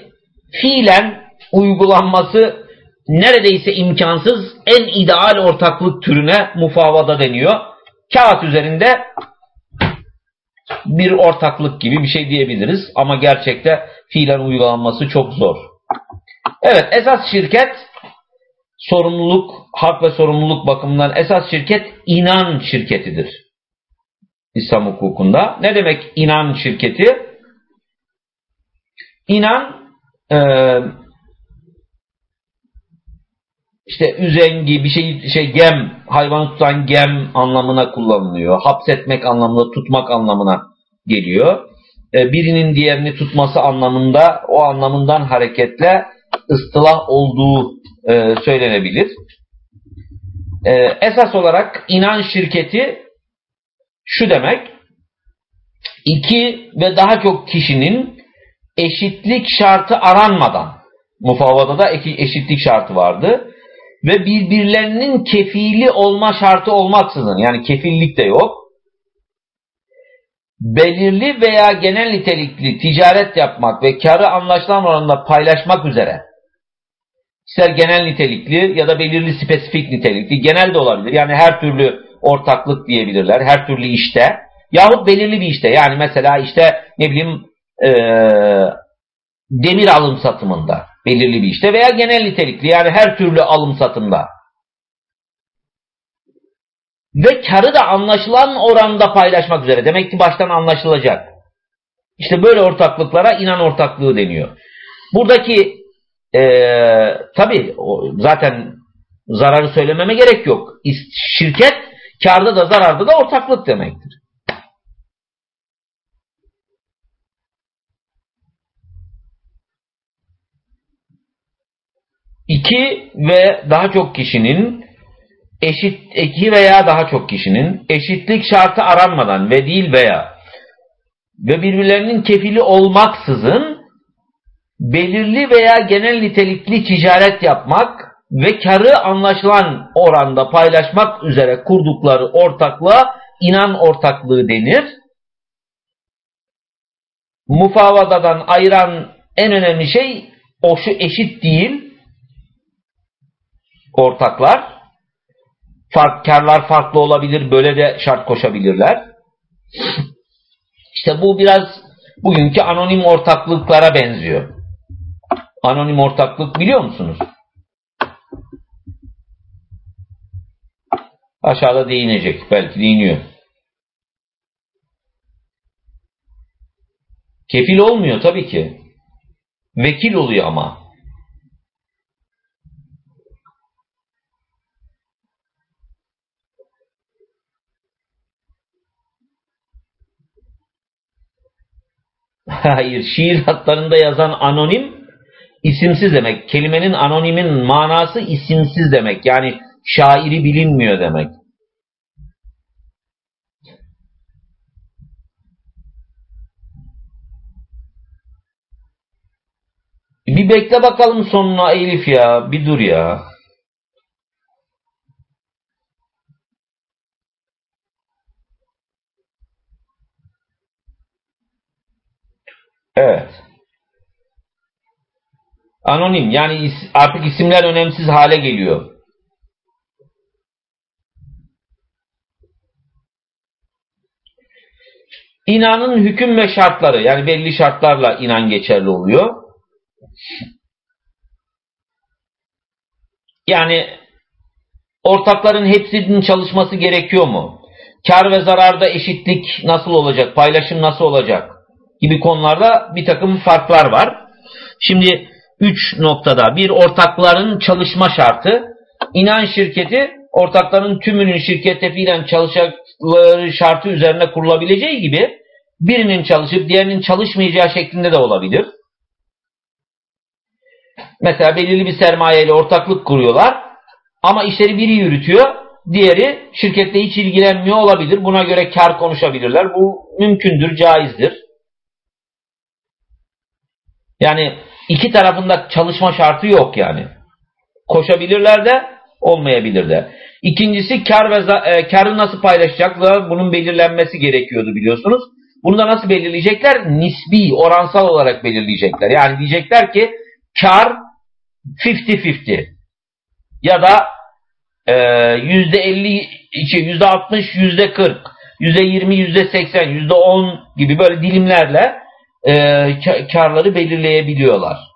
fiilen uygulanması neredeyse imkansız en ideal ortaklık türüne mufavada deniyor. Kağıt üzerinde bir ortaklık gibi bir şey diyebiliriz ama gerçekte fiilen uygulanması çok zor. Evet esas şirket sorumluluk, hak ve sorumluluk bakımından esas şirket inan şirketidir. İslam hukukunda. Ne demek inan şirketi? İnan e, işte üzengi bir şey şey gem hayvanı tutan gem anlamına kullanılıyor. Hapsetmek anlamında tutmak anlamına geliyor. E, birinin diğerini tutması anlamında o anlamından hareketle ıstılah olduğu e, söylenebilir. E, esas olarak inan şirketi şu demek, iki ve daha çok kişinin eşitlik şartı aranmadan, mufavada da eşitlik şartı vardı. ve birbirlerinin kefili olma şartı olmaksızın yani kefillik de yok. Belirli veya genel nitelikli ticaret yapmak ve karı anlaşılan oranda paylaşmak üzere ister genel nitelikli ya da belirli spesifik nitelikli genel de olabilir. Yani her türlü ortaklık diyebilirler. Her türlü işte yahut belirli bir işte. Yani mesela işte ne bileyim e, demir alım satımında belirli bir işte veya genel nitelikli yani her türlü alım satımda. Ve karı da anlaşılan oranda paylaşmak üzere. Demek ki baştan anlaşılacak. İşte böyle ortaklıklara inan ortaklığı deniyor. Buradaki e, tabi zaten zararı söylememe gerek yok. Şirket karda da zararda da ortaklık demektir. İki ve daha çok kişinin eşit iki veya daha çok kişinin eşitlik şartı aranmadan ve değil veya ve birbirlerinin kefili olmaksızın belirli veya genel nitelikli ticaret yapmak ve karı anlaşılan oranda paylaşmak üzere kurdukları ortaklığa inan ortaklığı denir. Mufavadadan ayıran en önemli şey o şu eşit değil ortaklar. Fark, karlar farklı olabilir. Böyle de şart koşabilirler. İşte bu biraz bugünkü anonim ortaklıklara benziyor. Anonim ortaklık biliyor musunuz? Aşağıda değinecek. Belki değiniyor. Kefil olmuyor tabii ki. Vekil oluyor ama. Hayır, şiir hatlarında yazan anonim isimsiz demek. Kelimenin anonimin manası isimsiz demek. Yani şairi bilinmiyor demek. Bir bekle bakalım sonuna Elif ya. Bir dur ya. Evet. Anonim yani artık isimler önemsiz hale geliyor. İnanın hüküm ve şartları yani belli şartlarla inan geçerli oluyor. Yani ortakların hepsinin çalışması gerekiyor mu? Kar ve zararda eşitlik nasıl olacak? Paylaşım nasıl olacak? Gibi konularda bir takım farklar var. Şimdi üç noktada bir ortakların çalışma şartı. İnan şirketi ortakların tümünün şirkette fiilen çalışacakları şartı üzerine kurulabileceği gibi birinin çalışıp diğerinin çalışmayacağı şeklinde de olabilir. Mesela belirli bir sermayeyle ortaklık kuruyorlar ama işleri biri yürütüyor, diğeri şirkette hiç ilgilenmiyor olabilir. Buna göre kar konuşabilirler. Bu mümkündür, caizdir. Yani iki tarafında çalışma şartı yok yani. Koşabilirler de olmayabilir de. İkincisi kar ve e, karı nasıl paylaşacaklar bunun belirlenmesi gerekiyordu biliyorsunuz. Bunu da nasıl belirleyecekler? Nisbi, oransal olarak belirleyecekler. Yani diyecekler ki kar 50-50 ya da e, %50, %60, %40, %20, %80, %10 gibi böyle dilimlerle e, karları belirleyebiliyorlar.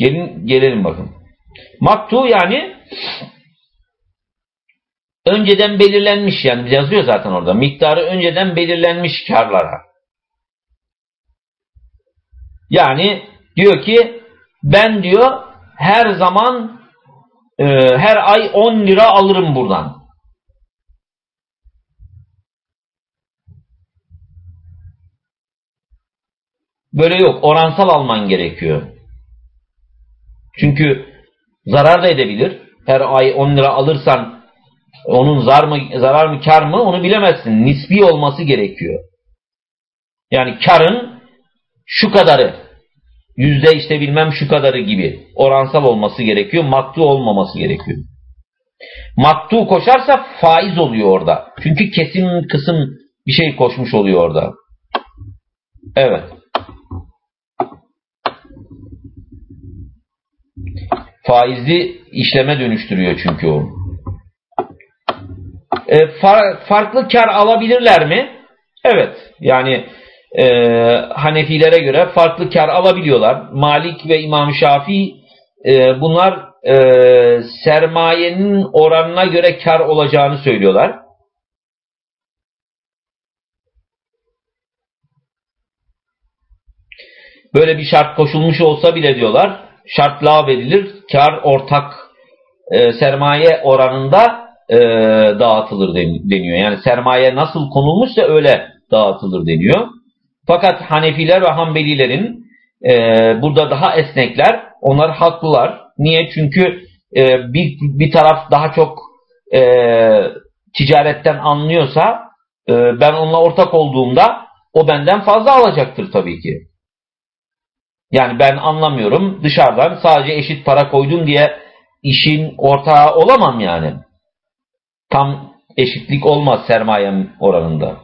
Gelin gelelim bakın. Maktu yani önceden belirlenmiş yani yazıyor zaten orada. Miktarı önceden belirlenmiş karlara. Yani diyor ki ben diyor her zaman e, her ay 10 lira alırım buradan. Böyle yok. Oransal alman gerekiyor. Çünkü zarar da edebilir. Her ay 10 lira alırsan onun zar mı, zarar mı kar mı onu bilemezsin. Nisbi olması gerekiyor. Yani karın şu kadarı, yüzde işte bilmem şu kadarı gibi oransal olması gerekiyor. Maktu olmaması gerekiyor. Maktu koşarsa faiz oluyor orada. Çünkü kesin kısım bir şey koşmuş oluyor orada. Evet. Faizli işleme dönüştürüyor çünkü o. E, far, farklı kar alabilirler mi? Evet. Yani e, Hanefilere göre farklı kar alabiliyorlar. Malik ve İmam Şafii e, bunlar e, sermayenin oranına göre kar olacağını söylüyorlar. Böyle bir şart koşulmuş olsa bile diyorlar şart lağvedilir. Kar ortak e, sermaye oranında e, dağıtılır deniyor. Yani sermaye nasıl konulmuşsa öyle dağıtılır deniyor. Fakat Hanefiler ve Hanbelilerin e, burada daha esnekler. Onlar haklılar. Niye? Çünkü e, bir, bir taraf daha çok e, ticaretten anlıyorsa e, ben onunla ortak olduğumda o benden fazla alacaktır tabii ki. Yani ben anlamıyorum dışarıdan sadece eşit para koydum diye işin ortağı olamam yani. Tam eşitlik olmaz sermayem oranında.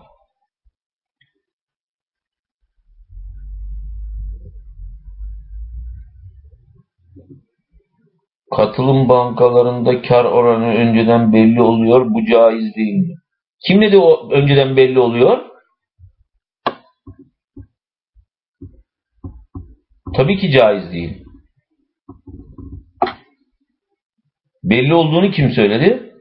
Katılım bankalarında kar oranı önceden belli oluyor. Bu caiz değil mi? Kim dedi o önceden belli oluyor? Tabii ki caiz değil. Belli olduğunu kim söyledi?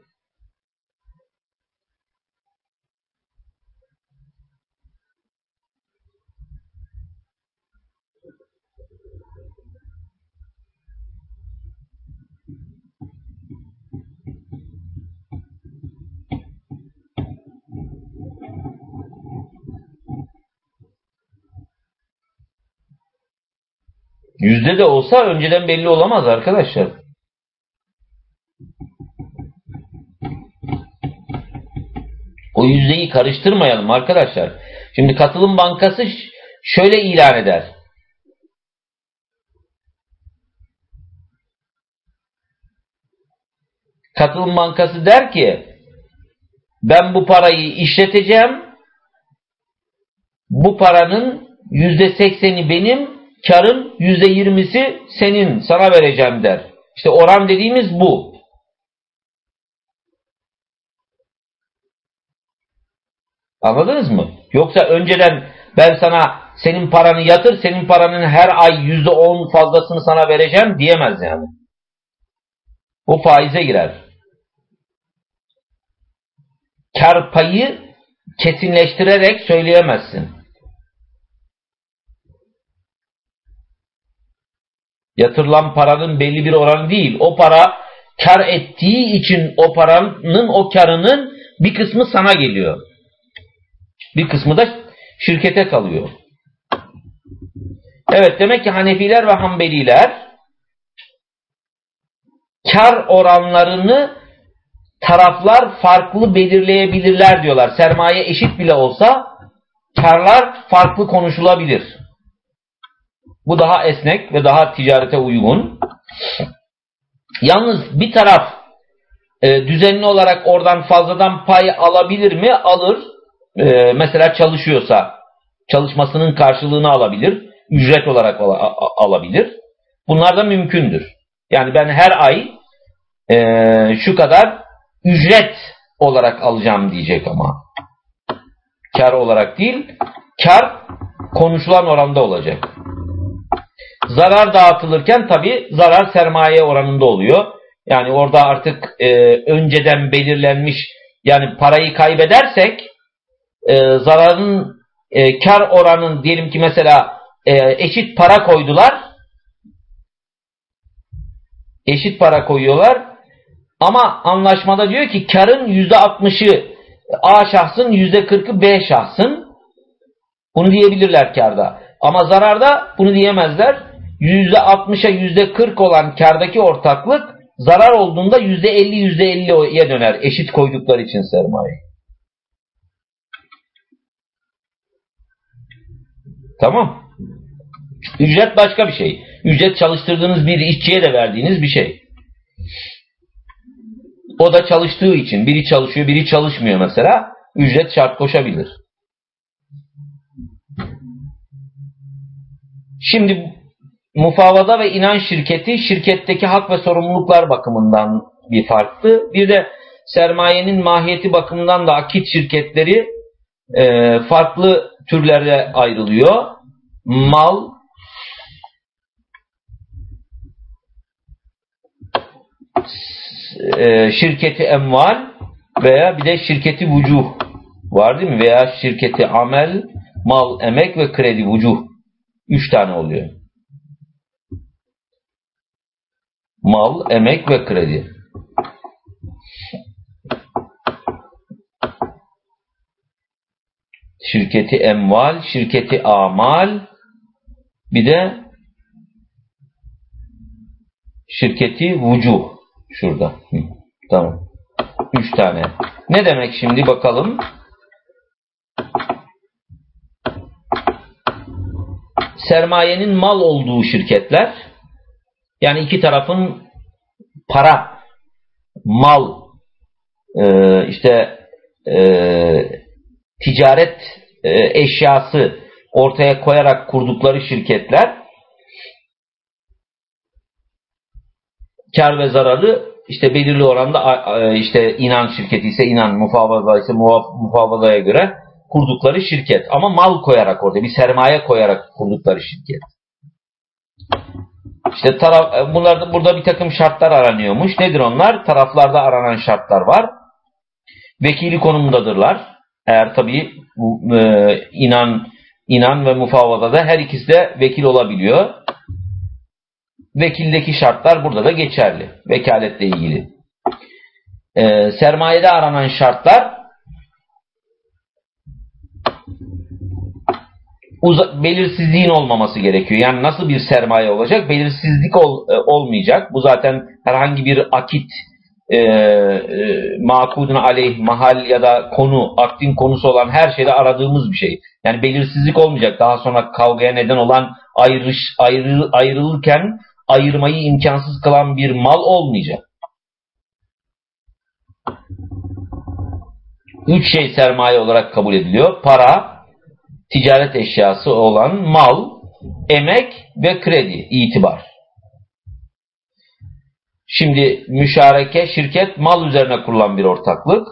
Yüzde de olsa önceden belli olamaz arkadaşlar. O yüzdeyi karıştırmayalım arkadaşlar. Şimdi katılım bankası şöyle ilan eder. Katılım bankası der ki ben bu parayı işleteceğim. Bu paranın yüzde sekseni benim, karın yüzde yirmisi senin, sana vereceğim der. İşte oran dediğimiz bu. Anladınız mı? Yoksa önceden ben sana senin paranı yatır, senin paranın her ay yüzde on fazlasını sana vereceğim diyemez yani. Bu faize girer. Kar payı kesinleştirerek söyleyemezsin. Yatırılan paranın belli bir oranı değil. O para kar ettiği için o paranın, o karının bir kısmı sana geliyor. Bir kısmı da şirkete kalıyor. Evet demek ki Hanefiler ve Hanbeliler kar oranlarını taraflar farklı belirleyebilirler diyorlar. Sermaye eşit bile olsa karlar farklı konuşulabilir. Bu daha esnek ve daha ticarete uygun. Yalnız bir taraf e, düzenli olarak oradan fazladan pay alabilir mi? Alır. E, mesela çalışıyorsa çalışmasının karşılığını alabilir. Ücret olarak al alabilir. Bunlar da mümkündür. Yani ben her ay e, şu kadar ücret olarak alacağım diyecek ama. Kar olarak değil, kar konuşulan oranda olacak. Zarar dağıtılırken tabi zarar sermaye oranında oluyor. Yani orada artık e, önceden belirlenmiş yani parayı kaybedersek e, zararın e, kar oranın diyelim ki mesela e, eşit para koydular. Eşit para koyuyorlar. Ama anlaşmada diyor ki karın yüzde altmışı A şahsın yüzde kırkı B şahsın. Bunu diyebilirler karda. Ama zararda bunu diyemezler. Yüzde altmışa yüzde kırk olan kardaki ortaklık zarar olduğunda yüzde elli yüzde elliye döner. Eşit koydukları için sermaye. Tamam. Ücret başka bir şey. Ücret çalıştırdığınız bir işçiye de verdiğiniz bir şey. O da çalıştığı için biri çalışıyor biri çalışmıyor mesela ücret şart koşabilir. Şimdi mufavada ve inanç şirketi şirketteki hak ve sorumluluklar bakımından bir farklı. Bir de sermayenin mahiyeti bakımından da akit şirketleri e, farklı türlere ayrılıyor. Mal, e, şirketi emval veya bir de şirketi vucuh var değil mi? Veya şirketi amel, mal, emek ve kredi vucuh. Üç tane oluyor. Mal, emek ve kredi. Şirketi emval, şirketi amal, bir de şirketi vucuh. Şurada. Hı, tamam. Üç tane. Ne demek şimdi bakalım. Sermayenin mal olduğu şirketler yani iki tarafın para, mal, e, işte e, ticaret e, eşyası ortaya koyarak kurdukları şirketler kar ve zararı işte belirli oranda işte inan şirketi ise inan, mufavada ise mufavadaya göre kurdukları şirket. Ama mal koyarak orada bir sermaye koyarak kurdukları şirket. İşte taraf, e, bunlarda burada bir takım şartlar aranıyormuş. Nedir onlar? Taraflarda aranan şartlar var. Vekili konumundadırlar. Eğer tabii e, inan inan ve mufavada da her ikisi de vekil olabiliyor vekildeki şartlar burada da geçerli. Vekaletle ilgili. Ee, sermayede aranan şartlar belirsizliğin olmaması gerekiyor. Yani nasıl bir sermaye olacak? Belirsizlik ol, e, olmayacak. Bu zaten herhangi bir akit e, e, makudun aleyh, mahal ya da konu, aktin konusu olan her şeyde aradığımız bir şey. Yani belirsizlik olmayacak. Daha sonra kavgaya neden olan ayrış, ayrı, ayrılırken ayırmayı imkansız kılan bir mal olmayacak. Üç şey sermaye olarak kabul ediliyor. Para, ticaret eşyası olan mal, emek ve kredi, itibar. Şimdi müşareke, şirket mal üzerine kurulan bir ortaklık.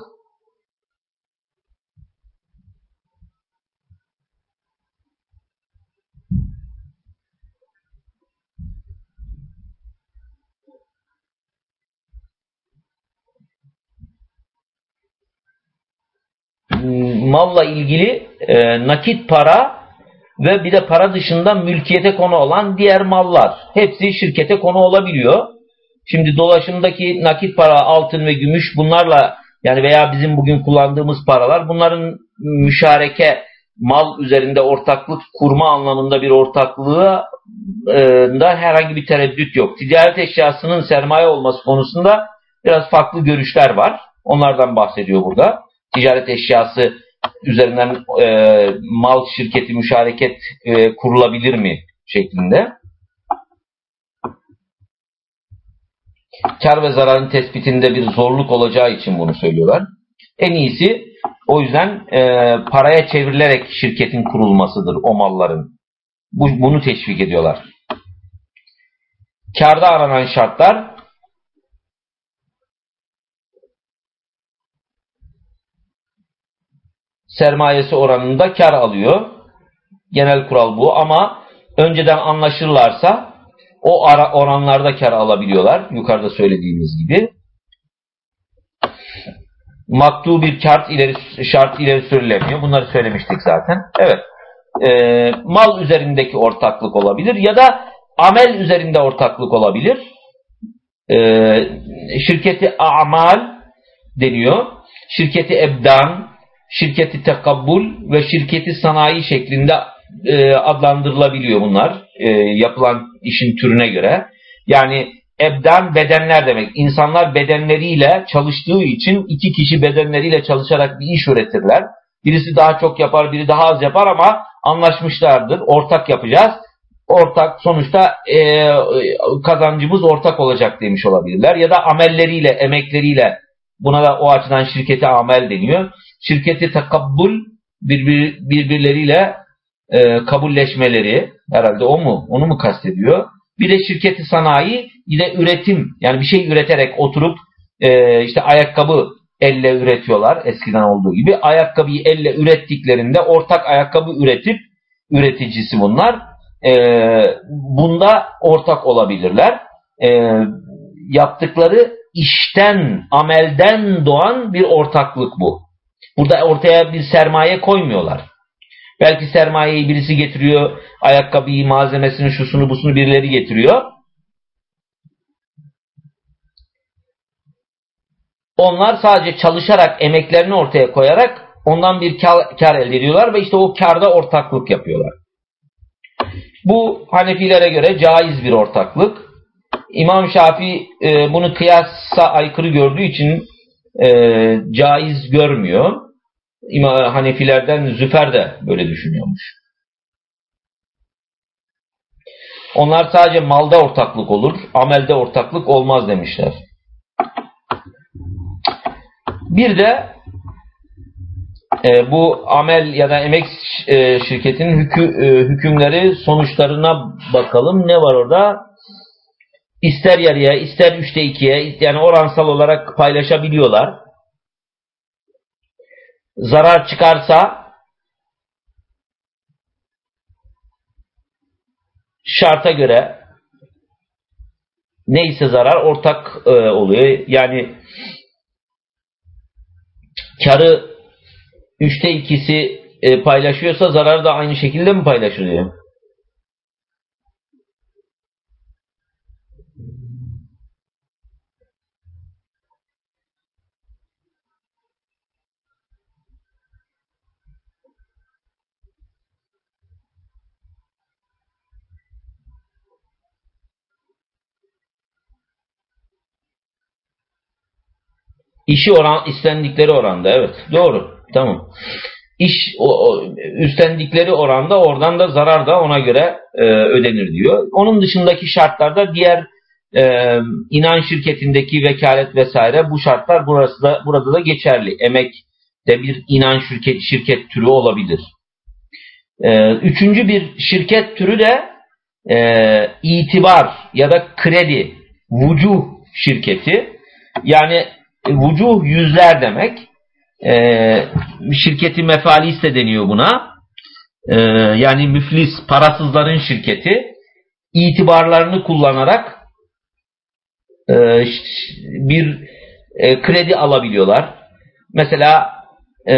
Malla ilgili e, nakit para ve bir de para dışında mülkiyete konu olan diğer mallar. Hepsi şirkete konu olabiliyor. Şimdi dolaşımdaki nakit para, altın ve gümüş bunlarla yani veya bizim bugün kullandığımız paralar bunların müşareke mal üzerinde ortaklık kurma anlamında bir ortaklığı e, da herhangi bir tereddüt yok. Ticaret eşyasının sermaye olması konusunda biraz farklı görüşler var. Onlardan bahsediyor burada ticaret eşyası üzerinden e, mal şirketi müşareket e, kurulabilir mi şeklinde. Kar ve zararın tespitinde bir zorluk olacağı için bunu söylüyorlar. En iyisi o yüzden e, paraya çevrilerek şirketin kurulmasıdır o malların. Bu, bunu teşvik ediyorlar. Karda aranan şartlar sermayesi oranında kar alıyor. Genel kural bu ama önceden anlaşırlarsa o ara oranlarda kar alabiliyorlar. Yukarıda söylediğimiz gibi. Maktu bir şart ileri, şart ileri sürülemiyor. Bunları söylemiştik zaten. Evet. E, mal üzerindeki ortaklık olabilir ya da amel üzerinde ortaklık olabilir. E, şirketi amal deniyor. Şirketi ebdan, şirketi tekabbul ve şirketi sanayi şeklinde e, adlandırılabiliyor bunlar e, yapılan işin türüne göre. Yani ebdan bedenler demek. İnsanlar bedenleriyle çalıştığı için iki kişi bedenleriyle çalışarak bir iş üretirler. Birisi daha çok yapar, biri daha az yapar ama anlaşmışlardır. Ortak yapacağız. Ortak sonuçta e, kazancımız ortak olacak demiş olabilirler. Ya da amelleriyle, emekleriyle buna da o açıdan şirkete amel deniyor. Şirketi takabbul birbir, birbirleriyle e, kabulleşmeleri herhalde o mu? Onu mu kastediyor? Bir de şirketi sanayi, bir de üretim. Yani bir şey üreterek oturup e, işte ayakkabı elle üretiyorlar eskiden olduğu gibi. Ayakkabıyı elle ürettiklerinde ortak ayakkabı üretip üreticisi bunlar. E, bunda ortak olabilirler. E, yaptıkları işten, amelden doğan bir ortaklık bu. Burada ortaya bir sermaye koymuyorlar. Belki sermayeyi birisi getiriyor, ayakkabıyı, malzemesini, şusunu, busunu birileri getiriyor. Onlar sadece çalışarak, emeklerini ortaya koyarak ondan bir kar, kar elde ediyorlar ve işte o karda ortaklık yapıyorlar. Bu Hanefilere göre caiz bir ortaklık. İmam Şafii e, bunu kıyasa aykırı gördüğü için e, caiz görmüyor. İmam Hanefilerden Züfer de böyle düşünüyormuş. Onlar sadece malda ortaklık olur, amelde ortaklık olmaz demişler. Bir de e, bu amel ya da emek e, şirketinin hükü, e, hükümleri sonuçlarına bakalım. Ne var orada? İster yarıya, ister üçte ikiye, yani oransal olarak paylaşabiliyorlar. Zarar çıkarsa şarta göre neyse zarar ortak e, oluyor. Yani karı üçte ikisi e, paylaşıyorsa zararı da aynı şekilde mi paylaşılıyor? İşi oran, istendikleri oranda evet doğru tamam. İş o, o, üstlendikleri oranda oradan da zarar da ona göre e, ödenir diyor. Onun dışındaki şartlarda diğer e, inan şirketindeki vekalet vesaire bu şartlar burası da, burada da geçerli. Emek de bir inan şirket, şirket türü olabilir. E, üçüncü bir şirket türü de e, itibar ya da kredi, vucuh şirketi. Yani vucuh yüzler demek. E, şirketi mefalis de deniyor buna. E, yani müflis, parasızların şirketi itibarlarını kullanarak e, bir e, kredi alabiliyorlar. Mesela e,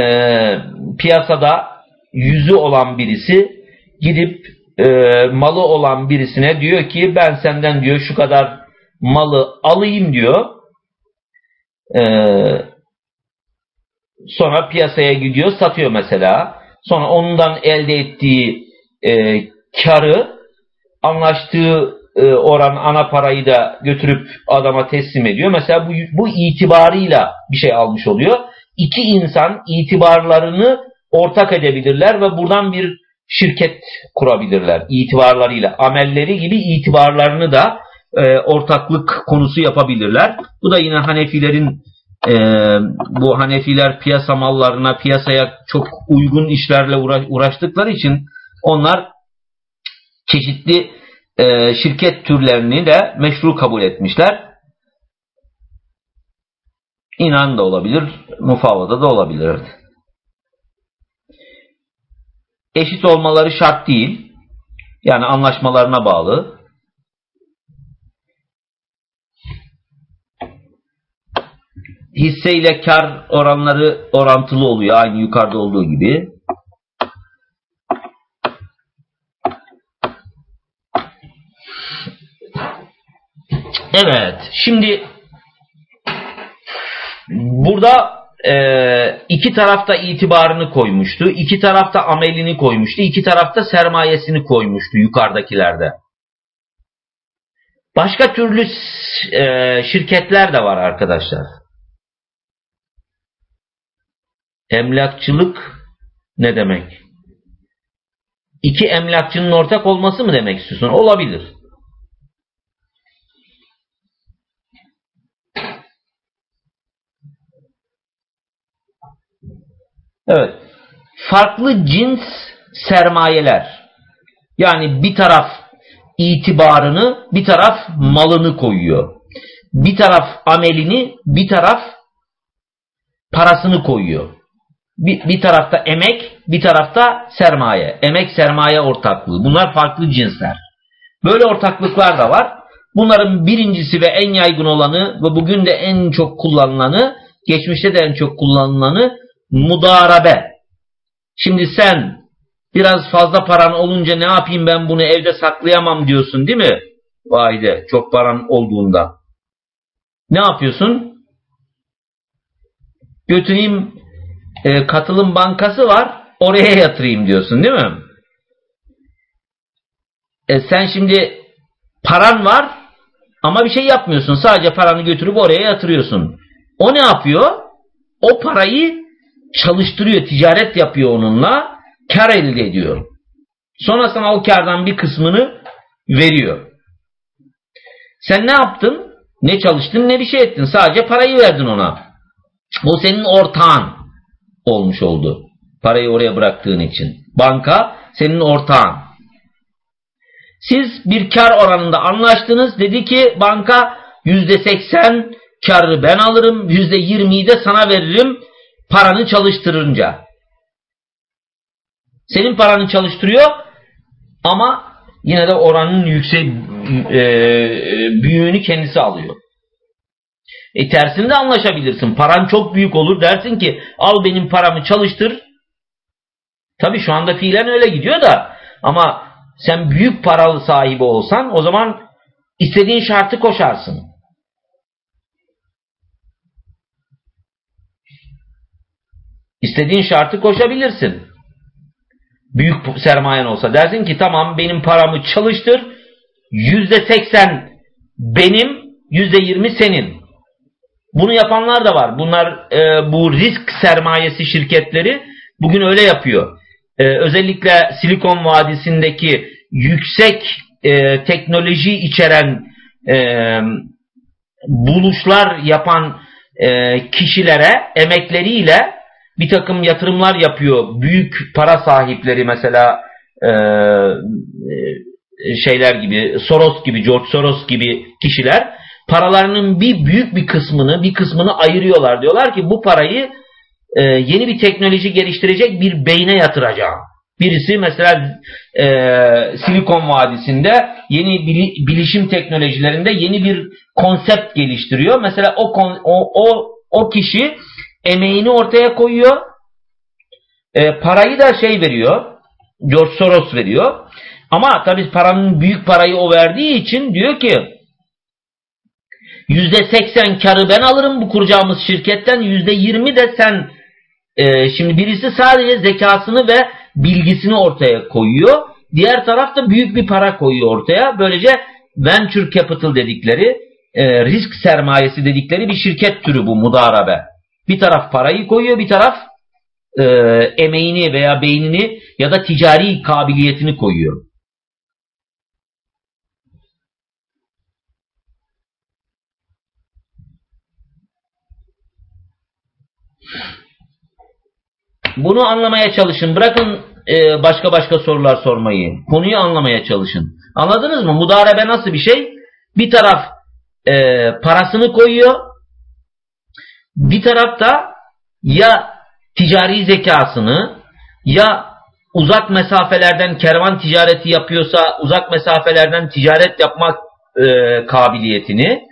piyasada yüzü olan birisi gidip e, malı olan birisine diyor ki ben senden diyor şu kadar malı alayım diyor sonra piyasaya gidiyor, satıyor mesela. Sonra ondan elde ettiği e, karı anlaştığı e, oran ana parayı da götürüp adama teslim ediyor. Mesela bu, bu itibarıyla bir şey almış oluyor. İki insan itibarlarını ortak edebilirler ve buradan bir şirket kurabilirler itibarlarıyla. Amelleri gibi itibarlarını da e, ortaklık konusu yapabilirler. Bu da yine Hanefilerin e, bu Hanefiler piyasa mallarına, piyasaya çok uygun işlerle uğraştıkları için onlar çeşitli e, şirket türlerini de meşru kabul etmişler. İnan da olabilir, mufavada da olabilir. Eşit olmaları şart değil. Yani anlaşmalarına bağlı. Hisse ile kar oranları orantılı oluyor. Aynı yukarıda olduğu gibi. Evet. Şimdi burada e, iki tarafta itibarını koymuştu. iki tarafta amelini koymuştu. iki tarafta sermayesini koymuştu yukarıdakilerde. Başka türlü e, şirketler de var arkadaşlar. Emlakçılık Ne demek? İki emlakçının ortak olması mı demek istiyorsun? Olabilir. Evet. Farklı cins sermayeler. Yani bir taraf itibarını, bir taraf malını koyuyor. Bir taraf amelini, bir taraf parasını koyuyor. Bir, bir tarafta emek, bir tarafta sermaye. Emek sermaye ortaklığı. Bunlar farklı cinsler. Böyle ortaklıklar da var. Bunların birincisi ve en yaygın olanı ve bugün de en çok kullanılanı, geçmişte de en çok kullanılanı mudarabe. Şimdi sen biraz fazla paran olunca ne yapayım ben bunu evde saklayamam diyorsun değil mi? Vay de çok paran olduğunda. Ne yapıyorsun? Götüreyim e, katılım bankası var oraya yatırayım diyorsun değil mi? E, sen şimdi paran var ama bir şey yapmıyorsun. Sadece paranı götürüp oraya yatırıyorsun. O ne yapıyor? O parayı çalıştırıyor, ticaret yapıyor onunla, kar elde ediyor. Sonra sana o kardan bir kısmını veriyor. Sen ne yaptın? Ne çalıştın ne bir şey ettin. Sadece parayı verdin ona. O senin ortağın olmuş oldu. Parayı oraya bıraktığın için. Banka senin ortağın. Siz bir kar oranında anlaştınız. Dedi ki banka %80 karı ben alırım. %20'yi de sana veririm paranı çalıştırınca. Senin paranı çalıştırıyor ama yine de oranın yüksek e, büyüğünü kendisi alıyor. E tersinde anlaşabilirsin. Paran çok büyük olur. Dersin ki al benim paramı çalıştır. Tabi şu anda fiilen öyle gidiyor da ama sen büyük paralı sahibi olsan o zaman istediğin şartı koşarsın. İstediğin şartı koşabilirsin. Büyük sermayen olsa dersin ki tamam benim paramı çalıştır. Yüzde seksen benim, yüzde yirmi senin. Bunu yapanlar da var. Bunlar e, bu risk sermayesi şirketleri bugün öyle yapıyor. E, özellikle Silikon Vadisi'ndeki yüksek e, teknoloji içeren e, buluşlar yapan e, kişilere emekleriyle bir takım yatırımlar yapıyor. Büyük para sahipleri mesela e, şeyler gibi Soros gibi George Soros gibi kişiler paralarının bir büyük bir kısmını bir kısmını ayırıyorlar. Diyorlar ki bu parayı e, yeni bir teknoloji geliştirecek bir beyne yatıracağım. Birisi mesela e, Silikon Vadisi'nde yeni bilişim teknolojilerinde yeni bir konsept geliştiriyor. Mesela o, o, o, o kişi emeğini ortaya koyuyor. E, parayı da şey veriyor. George Soros veriyor. Ama tabii paranın büyük parayı o verdiği için diyor ki yüzde seksen karı ben alırım bu kuracağımız şirketten yüzde yirmi de sen e, şimdi birisi sadece zekasını ve bilgisini ortaya koyuyor. Diğer taraf da büyük bir para koyuyor ortaya. Böylece venture capital dedikleri e, risk sermayesi dedikleri bir şirket türü bu mudarabe. Bir taraf parayı koyuyor, bir taraf e, emeğini veya beynini ya da ticari kabiliyetini koyuyor. Bunu anlamaya çalışın. Bırakın e, başka başka sorular sormayı. Konuyu anlamaya çalışın. Anladınız mı? Mudarebe nasıl bir şey? Bir taraf e, parasını koyuyor, bir tarafta ya ticari zekasını ya uzak mesafelerden kervan ticareti yapıyorsa uzak mesafelerden ticaret yapmak e, kabiliyetini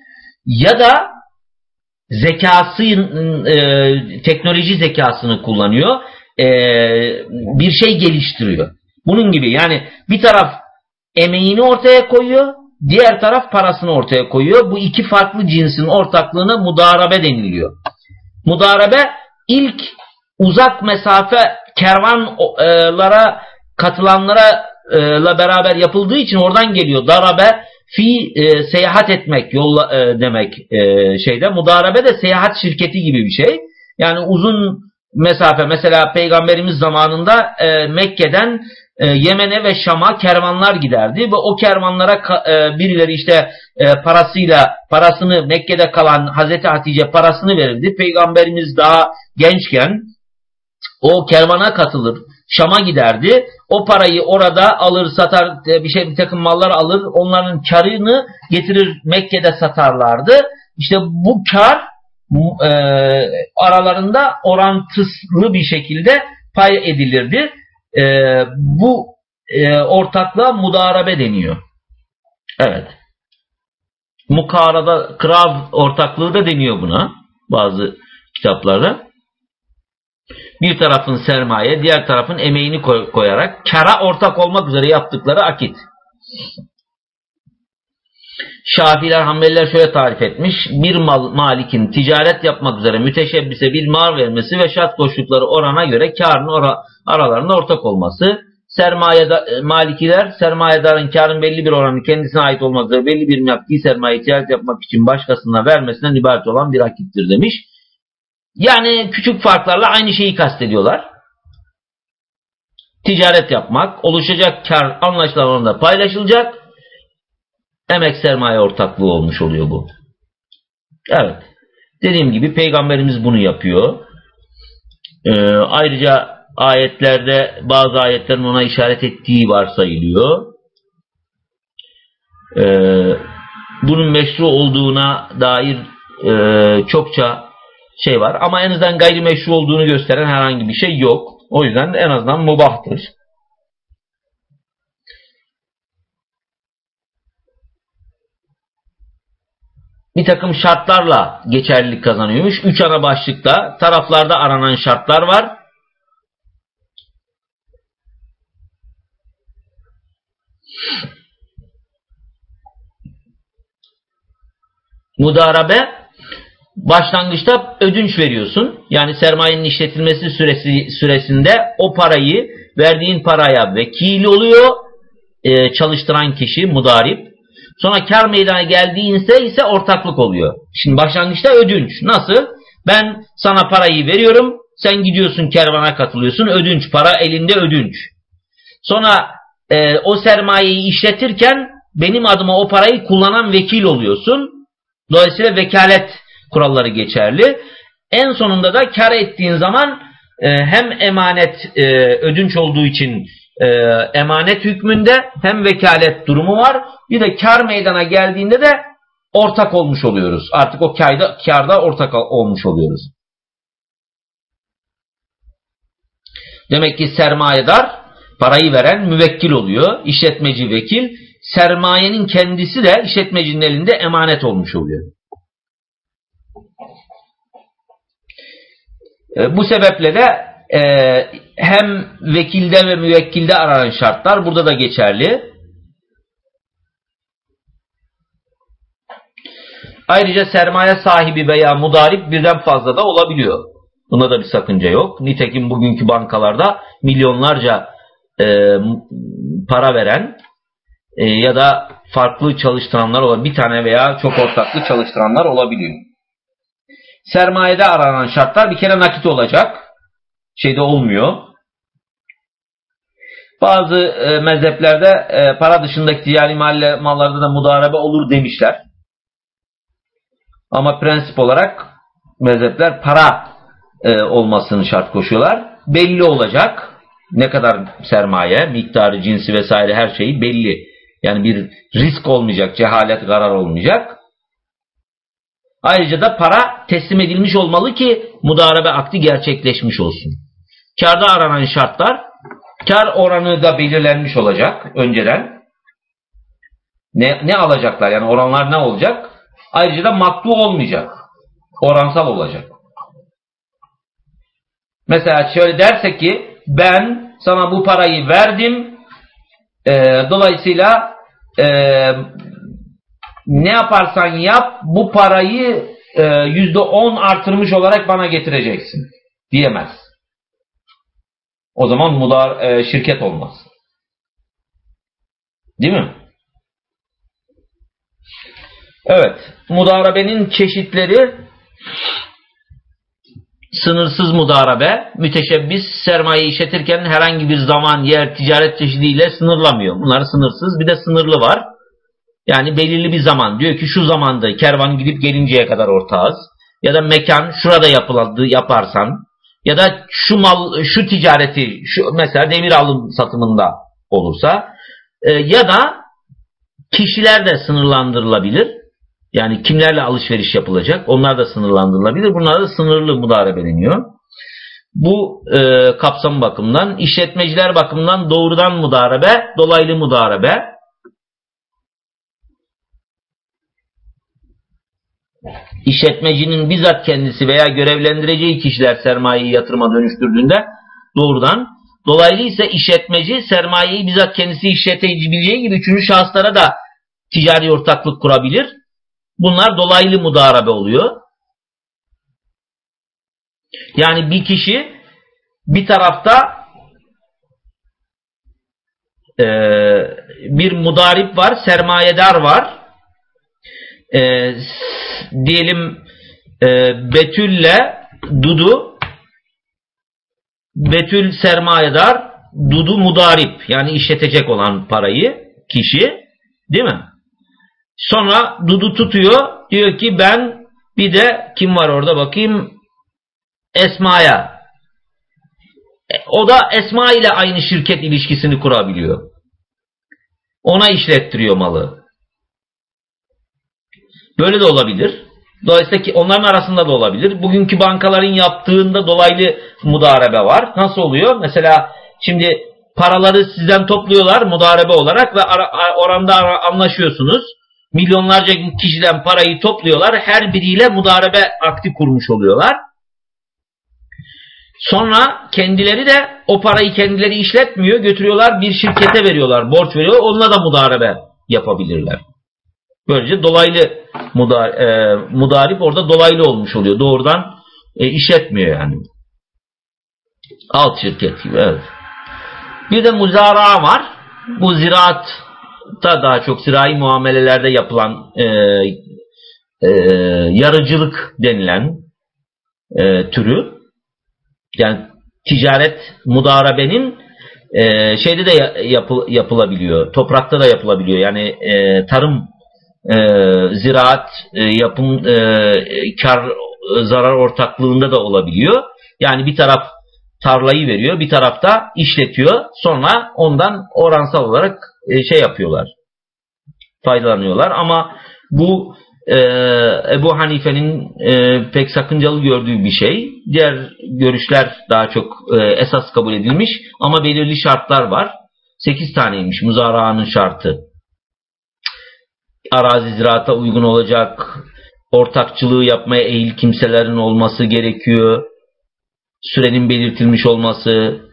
ya da zekası e, teknoloji zekasını kullanıyor e, bir şey geliştiriyor. Bunun gibi yani bir taraf emeğini ortaya koyuyor diğer taraf parasını ortaya koyuyor. Bu iki farklı cinsin ortaklığına mudarabe deniliyor. Mudarebe ilk uzak mesafe kervanlara katılanlara la beraber yapıldığı için oradan geliyor. Darabe fi e, seyahat etmek yolla e, demek e, şeyde. Mudarebe de seyahat şirketi gibi bir şey. Yani uzun mesafe mesela peygamberimiz zamanında e, Mekke'den e, Yemen'e ve Şam'a kervanlar giderdi ve o kervanlara e, birileri işte e, parasıyla parasını Mekke'de kalan Hazreti Hatice parasını verirdi. Peygamberimiz daha gençken o kervana katılır. Şam'a giderdi. O parayı orada alır, satar, bir şey bir takım mallar alır. Onların karını getirir Mekke'de satarlardı. İşte bu kar e, aralarında orantılı bir şekilde pay edilirdi. E, bu e, ortaklığa mudarabe deniyor. Evet. Mukarada, krav ortaklığı da deniyor buna bazı kitaplarda. Bir tarafın sermaye, diğer tarafın emeğini koy koyarak kara ortak olmak üzere yaptıkları akit. Şafiler, Hanbeliler şöyle tarif etmiş. Bir mal, malikin ticaret yapmak üzere müteşebbise bir mal vermesi ve şart koştukları orana göre karın ora, aralarında ortak olması. Sermaye e, malikiler sermayedarın karın belli bir oranı kendisine ait olmak üzere belli bir nakdi sermaye ticaret yapmak için başkasına vermesinden ibaret olan bir akittir demiş. Yani küçük farklarla aynı şeyi kastediyorlar. Ticaret yapmak, oluşacak kar anlaşılan oranda paylaşılacak. Emek sermaye ortaklığı olmuş oluyor bu. Evet. Dediğim gibi peygamberimiz bunu yapıyor. Ee, ayrıca ayetlerde bazı ayetlerin ona işaret ettiği varsayılıyor. Ee, bunun meşru olduğuna dair e, çokça şey var. Ama en azından gayrimeşru olduğunu gösteren herhangi bir şey yok. O yüzden en azından mubahtır. Bir takım şartlarla geçerlilik kazanıyormuş. Üç ana başlıkta taraflarda aranan şartlar var. Mudarabe başlangıçta ödünç veriyorsun. Yani sermayenin işletilmesi süresi süresinde o parayı verdiğin paraya vekil oluyor e, çalıştıran kişi mudarip. Sonra kar meydana geldiğinde ise ortaklık oluyor. Şimdi başlangıçta ödünç. Nasıl? Ben sana parayı veriyorum. Sen gidiyorsun kervana katılıyorsun. Ödünç. Para elinde ödünç. Sonra e, o sermayeyi işletirken benim adıma o parayı kullanan vekil oluyorsun. Dolayısıyla vekalet kuralları geçerli. En sonunda da kar ettiğin zaman e, hem emanet e, ödünç olduğu için e, emanet hükmünde hem vekalet durumu var. Bir de kar meydana geldiğinde de ortak olmuş oluyoruz. Artık o kayda, karda ortak olmuş oluyoruz. Demek ki sermayedar parayı veren müvekkil oluyor. İşletmeci vekil. Sermayenin kendisi de işletmecinin elinde emanet olmuş oluyor. E, bu sebeple de e, hem vekilde ve müvekkilde aranan şartlar burada da geçerli. Ayrıca sermaye sahibi veya mudarip birden fazla da olabiliyor. Buna da bir sakınca yok. Nitekim bugünkü bankalarda milyonlarca e, para veren e, ya da farklı çalıştıranlar olabilir. Bir tane veya çok ortaklı çalıştıranlar olabiliyor. Sermayede aranan şartlar bir kere nakit olacak. Şeyde olmuyor. Bazı e, mezheplerde e, para dışındaki ticari mallarda da mudarebe olur demişler. Ama prensip olarak mezhepler para e, olmasını şart koşuyorlar. Belli olacak. Ne kadar sermaye, miktarı, cinsi vesaire her şeyi belli. Yani bir risk olmayacak, cehalet, karar olmayacak. Ayrıca da para teslim edilmiş olmalı ki mudarebe akdi gerçekleşmiş olsun. Karda aranan şartlar, kar oranı da belirlenmiş olacak önceden. Ne, ne alacaklar yani oranlar ne olacak? Ayrıca da maktu olmayacak. Oransal olacak. Mesela şöyle dersek ki ben sana bu parayı verdim e, dolayısıyla e, ne yaparsan yap bu parayı e, yüzde on artırmış olarak bana getireceksin diyemez. O zaman mudar e, şirket olmaz. Değil mi? Evet. Mudarabenin çeşitleri sınırsız mudarabe, müteşebbis sermaye işletirken herhangi bir zaman, yer, ticaret çeşidiyle sınırlamıyor. Bunlar sınırsız. Bir de sınırlı var. Yani belirli bir zaman. Diyor ki şu zamanda kervan gidip gelinceye kadar ortağız. Ya da mekan şurada yapıladı yaparsan ya da şu mal şu ticareti şu mesela demir alım satımında olursa e, ya da kişiler de sınırlandırılabilir. Yani kimlerle alışveriş yapılacak onlar da sınırlandırılabilir. Bunlar da sınırlı mudarebe deniyor. Bu e, kapsam bakımından işletmeciler bakımından doğrudan mudarebe, dolaylı mudarebe. İşletmecinin bizzat kendisi veya görevlendireceği kişiler sermayeyi yatırıma dönüştürdüğünde doğrudan. Dolaylı ise işletmeci sermayeyi bizzat kendisi işletebileceği gibi üçüncü şahıslara da ticari ortaklık kurabilir. Bunlar dolaylı mudarabe oluyor. Yani bir kişi bir tarafta e, bir mudarip var, sermayedar var. E, diyelim e, Betül'le Dudu Betül sermayedar Dudu mudarip yani işletecek olan parayı kişi değil mi? Sonra Dudu tutuyor diyor ki ben bir de kim var orada bakayım Esma'ya e, o da Esma ile aynı şirket ilişkisini kurabiliyor. Ona işlettiriyor malı. Böyle de olabilir. Dolayısıyla ki onların arasında da olabilir. Bugünkü bankaların yaptığında dolaylı mudarebe var. Nasıl oluyor? Mesela şimdi paraları sizden topluyorlar mudarebe olarak ve oranda anlaşıyorsunuz. Milyonlarca kişiden parayı topluyorlar. Her biriyle mudarebe akti kurmuş oluyorlar. Sonra kendileri de o parayı kendileri işletmiyor. Götürüyorlar bir şirkete veriyorlar. Borç veriyor. Onunla da mudarebe yapabilirler. Böylece dolaylı mudar, e, mudarip orada dolaylı olmuş oluyor. Doğrudan e, işletmiyor yani. Alt şirket gibi evet. Bir de muzara var. Bu ziraat da daha çok zirai muamelelerde yapılan e, e, yarıcılık denilen e, türü yani ticaret mudarabenin e, şeyde de yapı, yapılabiliyor. Toprakta da yapılabiliyor. Yani e, tarım e, ziraat e, yapım e, kar zarar ortaklığında da olabiliyor. Yani bir taraf tarlayı veriyor, bir tarafta işletiyor. Sonra ondan oransal olarak şey yapıyorlar. Faydalanıyorlar ama bu e, Ebu Hanife'nin e, pek sakıncalı gördüğü bir şey. Diğer görüşler daha çok e, esas kabul edilmiş ama belirli şartlar var. 8 taneymiş muzara'nın şartı. Arazi ziraata uygun olacak, ortakçılığı yapmaya eğil kimselerin olması gerekiyor, sürenin belirtilmiş olması,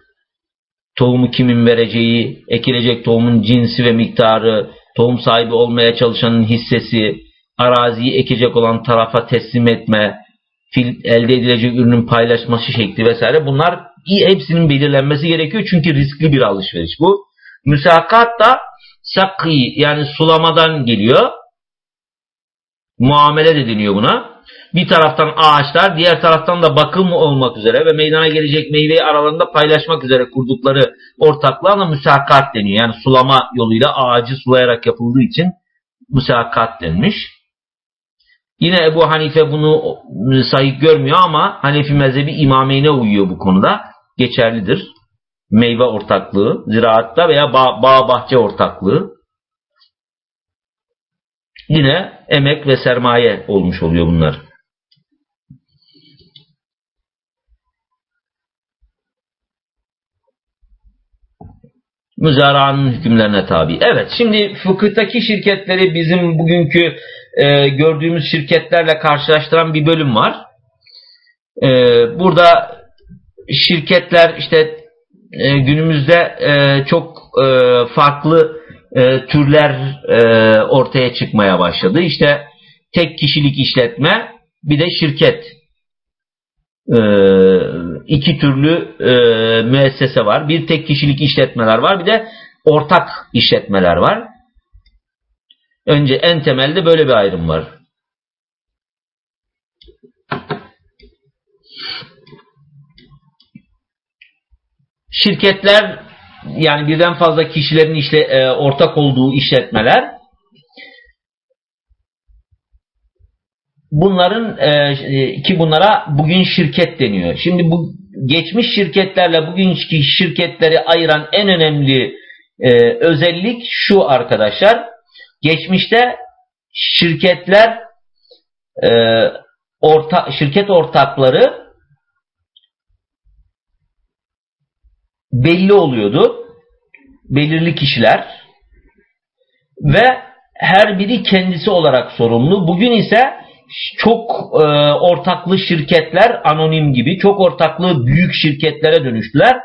tohumu kimin vereceği, ekilecek tohumun cinsi ve miktarı, tohum sahibi olmaya çalışanın hissesi, araziyi ekecek olan tarafa teslim etme, elde edilecek ürünün paylaşması şekli vesaire bunlar hepsinin belirlenmesi gerekiyor çünkü riskli bir alışveriş bu. Müsakat da sakı yani sulamadan geliyor. Muamele de deniyor buna. Bir taraftan ağaçlar, diğer taraftan da bakım olmak üzere ve meydana gelecek meyveyi aralarında paylaşmak üzere kurdukları ortaklığa müsakat deniyor. Yani sulama yoluyla ağacı sulayarak yapıldığı için müsakat denmiş. Yine Ebu Hanife bunu sahip görmüyor ama Hanefi mezhebi imameyne uyuyor bu konuda. Geçerlidir. Meyve ortaklığı, ziraatta veya bağ, bağ bahçe ortaklığı. Yine emek ve sermaye olmuş oluyor bunlar. Müzara'nın hükümlerine tabi. Evet şimdi fıkıhtaki şirketleri bizim bugünkü e, gördüğümüz şirketlerle karşılaştıran bir bölüm var. E, burada şirketler işte e, günümüzde e, çok e, farklı e, türler e, ortaya çıkmaya başladı. İşte tek kişilik işletme bir de şirket. E, iki türlü e, müessese var. Bir tek kişilik işletmeler var. Bir de ortak işletmeler var. Önce en temelde böyle bir ayrım var. Şirketler yani birden fazla kişilerin işle, e, ortak olduğu işletmeler bunların e, ki bunlara bugün şirket deniyor. Şimdi bu geçmiş şirketlerle bugünkü şirketleri ayıran en önemli e, özellik şu arkadaşlar. Geçmişte şirketler e, orta, şirket ortakları belli oluyordu. Belirli kişiler ve her biri kendisi olarak sorumlu. Bugün ise çok e, ortaklı şirketler anonim gibi çok ortaklı büyük şirketlere dönüştüler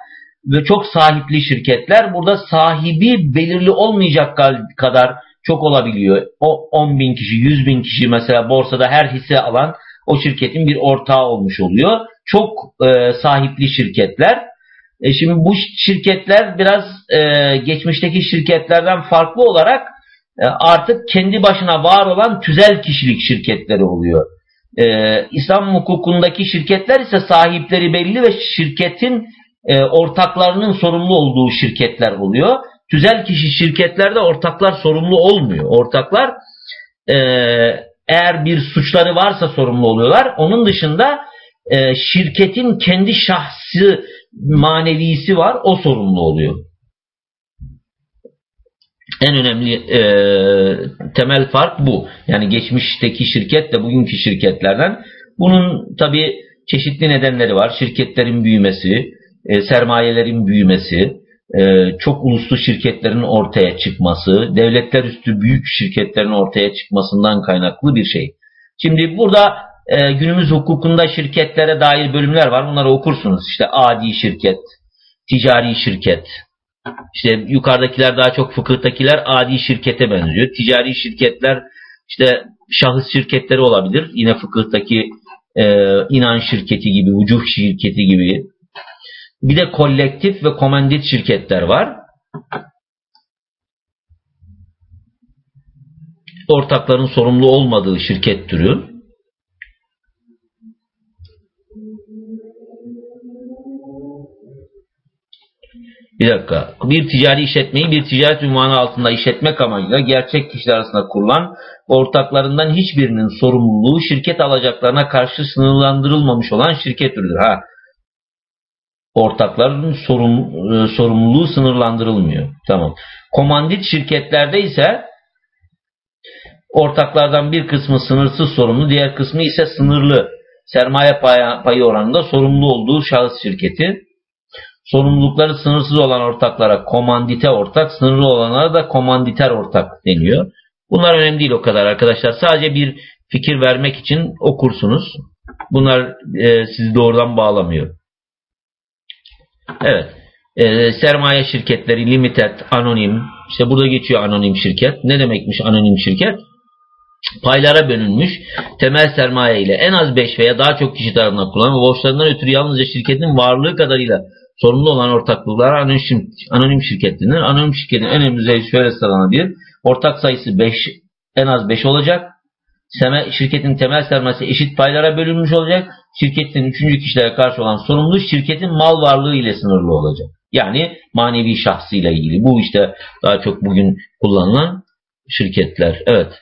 ve çok sahipli şirketler. Burada sahibi belirli olmayacak kadar çok olabiliyor. O 10 bin kişi, 100 bin kişi mesela borsada her hisse alan o şirketin bir ortağı olmuş oluyor. Çok e, sahipli şirketler. E şimdi bu şirketler biraz e, geçmişteki şirketlerden farklı olarak artık kendi başına var olan tüzel kişilik şirketleri oluyor. Ee, İslam hukukundaki şirketler ise sahipleri belli ve şirketin e, ortaklarının sorumlu olduğu şirketler oluyor. Tüzel kişi şirketlerde ortaklar sorumlu olmuyor. Ortaklar e, eğer bir suçları varsa sorumlu oluyorlar. Onun dışında e, şirketin kendi şahsı manevisi var o sorumlu oluyor. En önemli e, temel fark bu. Yani geçmişteki şirketle bugünkü şirketlerden. Bunun tabi çeşitli nedenleri var. Şirketlerin büyümesi, e, sermayelerin büyümesi, e, çok uluslu şirketlerin ortaya çıkması, devletler üstü büyük şirketlerin ortaya çıkmasından kaynaklı bir şey. Şimdi burada e, günümüz hukukunda şirketlere dair bölümler var. Bunları okursunuz. İşte adi şirket, ticari şirket, işte yukarıdakiler daha çok fıkıhtakiler adi şirkete benziyor. Ticari şirketler işte şahıs şirketleri olabilir. Yine fıkıhtaki e, inan şirketi gibi, vucuh şirketi gibi. Bir de kolektif ve komandit şirketler var. Ortakların sorumlu olmadığı şirket türü. Bir dakika. Bir ticari işletmeyi bir ticaret ünvanı altında işletmek amacıyla gerçek kişiler arasında kurulan ortaklarından hiçbirinin sorumluluğu şirket alacaklarına karşı sınırlandırılmamış olan şirket türüdür. Ha. Ortakların sorum, e, sorumluluğu sınırlandırılmıyor. Tamam. Komandit şirketlerde ise ortaklardan bir kısmı sınırsız sorumlu, diğer kısmı ise sınırlı sermaye payı oranında sorumlu olduğu şahıs şirketi Sorumlulukları sınırsız olan ortaklara komandite ortak, sınırlı olanlara da komanditer ortak deniyor. Bunlar önemli değil o kadar arkadaşlar. Sadece bir fikir vermek için okursunuz. Bunlar e, sizi doğrudan bağlamıyor. Evet. E, sermaye şirketleri, limited, anonim. İşte burada geçiyor anonim şirket. Ne demekmiş anonim şirket? Paylara bölünmüş temel sermaye ile en az 5 veya daha çok kişi tarafından kullanılan borçlarından ötürü yalnızca şirketin varlığı kadarıyla sorumlu olan ortaklıklar anonim, anonim şirket denir. Anonim şirketin en önemli şöyle sıralanabilir. Ortak sayısı 5 en az 5 olacak. Şirketin temel sermayesi eşit paylara bölünmüş olacak. Şirketin üçüncü kişilere karşı olan sorumluluğu şirketin mal varlığı ile sınırlı olacak. Yani manevi şahsıyla ilgili. Bu işte daha çok bugün kullanılan şirketler. Evet.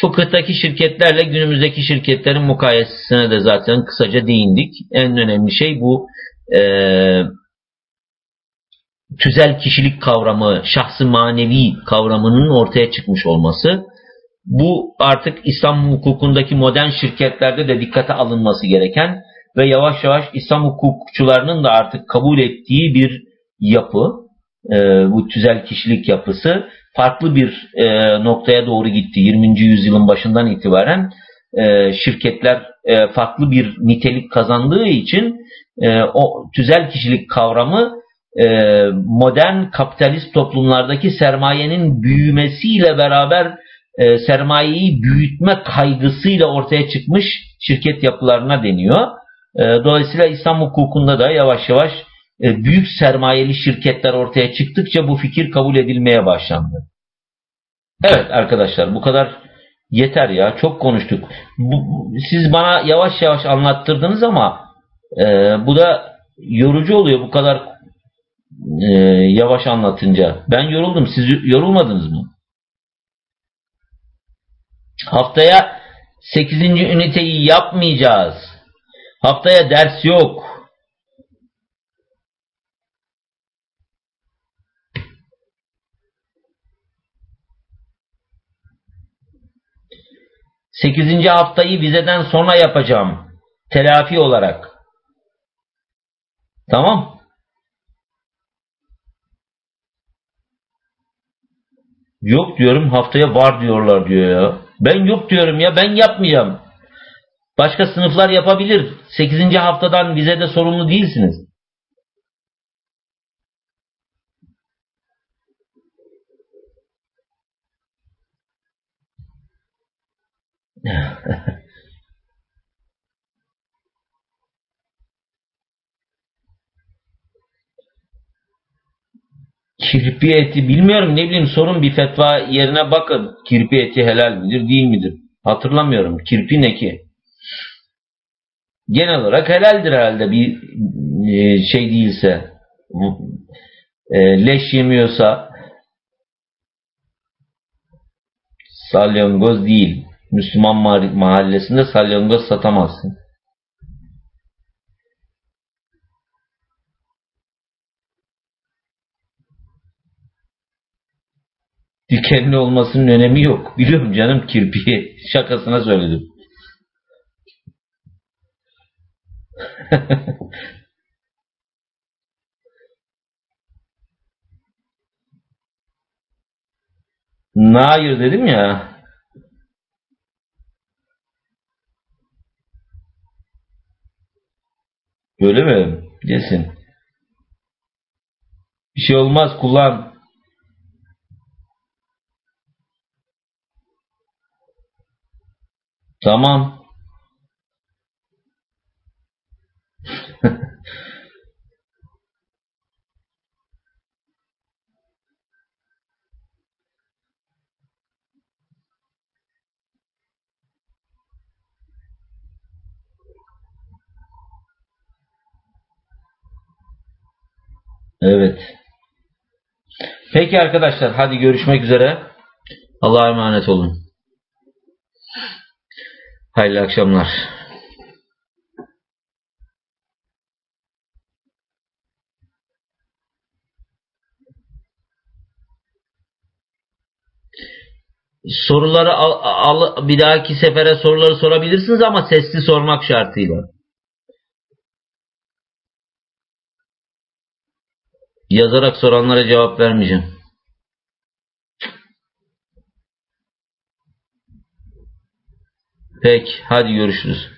Fıkıhtaki şirketlerle günümüzdeki şirketlerin mukayesesine de zaten kısaca değindik. En önemli şey bu e, tüzel kişilik kavramı, şahsı manevi kavramının ortaya çıkmış olması. Bu artık İslam hukukundaki modern şirketlerde de dikkate alınması gereken ve yavaş yavaş İslam hukukçularının da artık kabul ettiği bir yapı. E, bu tüzel kişilik yapısı farklı bir e, noktaya doğru gitti. 20. yüzyılın başından itibaren e, şirketler e, farklı bir nitelik kazandığı için e, o tüzel kişilik kavramı e, modern kapitalist toplumlardaki sermayenin büyümesiyle beraber e, sermayeyi büyütme kaygısıyla ortaya çıkmış şirket yapılarına deniyor. E, dolayısıyla İslam hukukunda da yavaş yavaş büyük sermayeli şirketler ortaya çıktıkça bu fikir kabul edilmeye başlandı. Evet arkadaşlar bu kadar yeter ya çok konuştuk. Siz bana yavaş yavaş anlattırdınız ama e, bu da yorucu oluyor bu kadar e, yavaş anlatınca. Ben yoruldum. Siz yorulmadınız mı? Haftaya 8. üniteyi yapmayacağız. Haftaya ders yok. Sekizinci haftayı vizeden sonra yapacağım. Telafi olarak. Tamam. Yok diyorum haftaya var diyorlar diyor ya. Ben yok diyorum ya ben yapmayacağım. Başka sınıflar yapabilir. 8. haftadan vizede sorumlu değilsiniz. Kirpi eti bilmiyorum ne bileyim sorun bir fetva yerine bakın. Kirpi eti helal midir değil midir? Hatırlamıyorum. Kirpi ne ki? Genel olarak helaldir herhalde bir e, şey değilse. E, leş yemiyorsa salyangoz değil. Müslüman mahallesinde salyangoz satamazsın. Dikenli olmasının önemi yok. Biliyorum canım kirpiği. Şakasına söyledim. Hayır dedim ya. Öyle mi? Desin. Bir şey olmaz kullan. Tamam. Evet. Peki arkadaşlar hadi görüşmek üzere. Allah'a emanet olun. Hayırlı akşamlar. Soruları al, al, bir dahaki sefere soruları sorabilirsiniz ama sesli sormak şartıyla. Yazarak soranlara cevap vermeyeceğim. Peki hadi görüşürüz.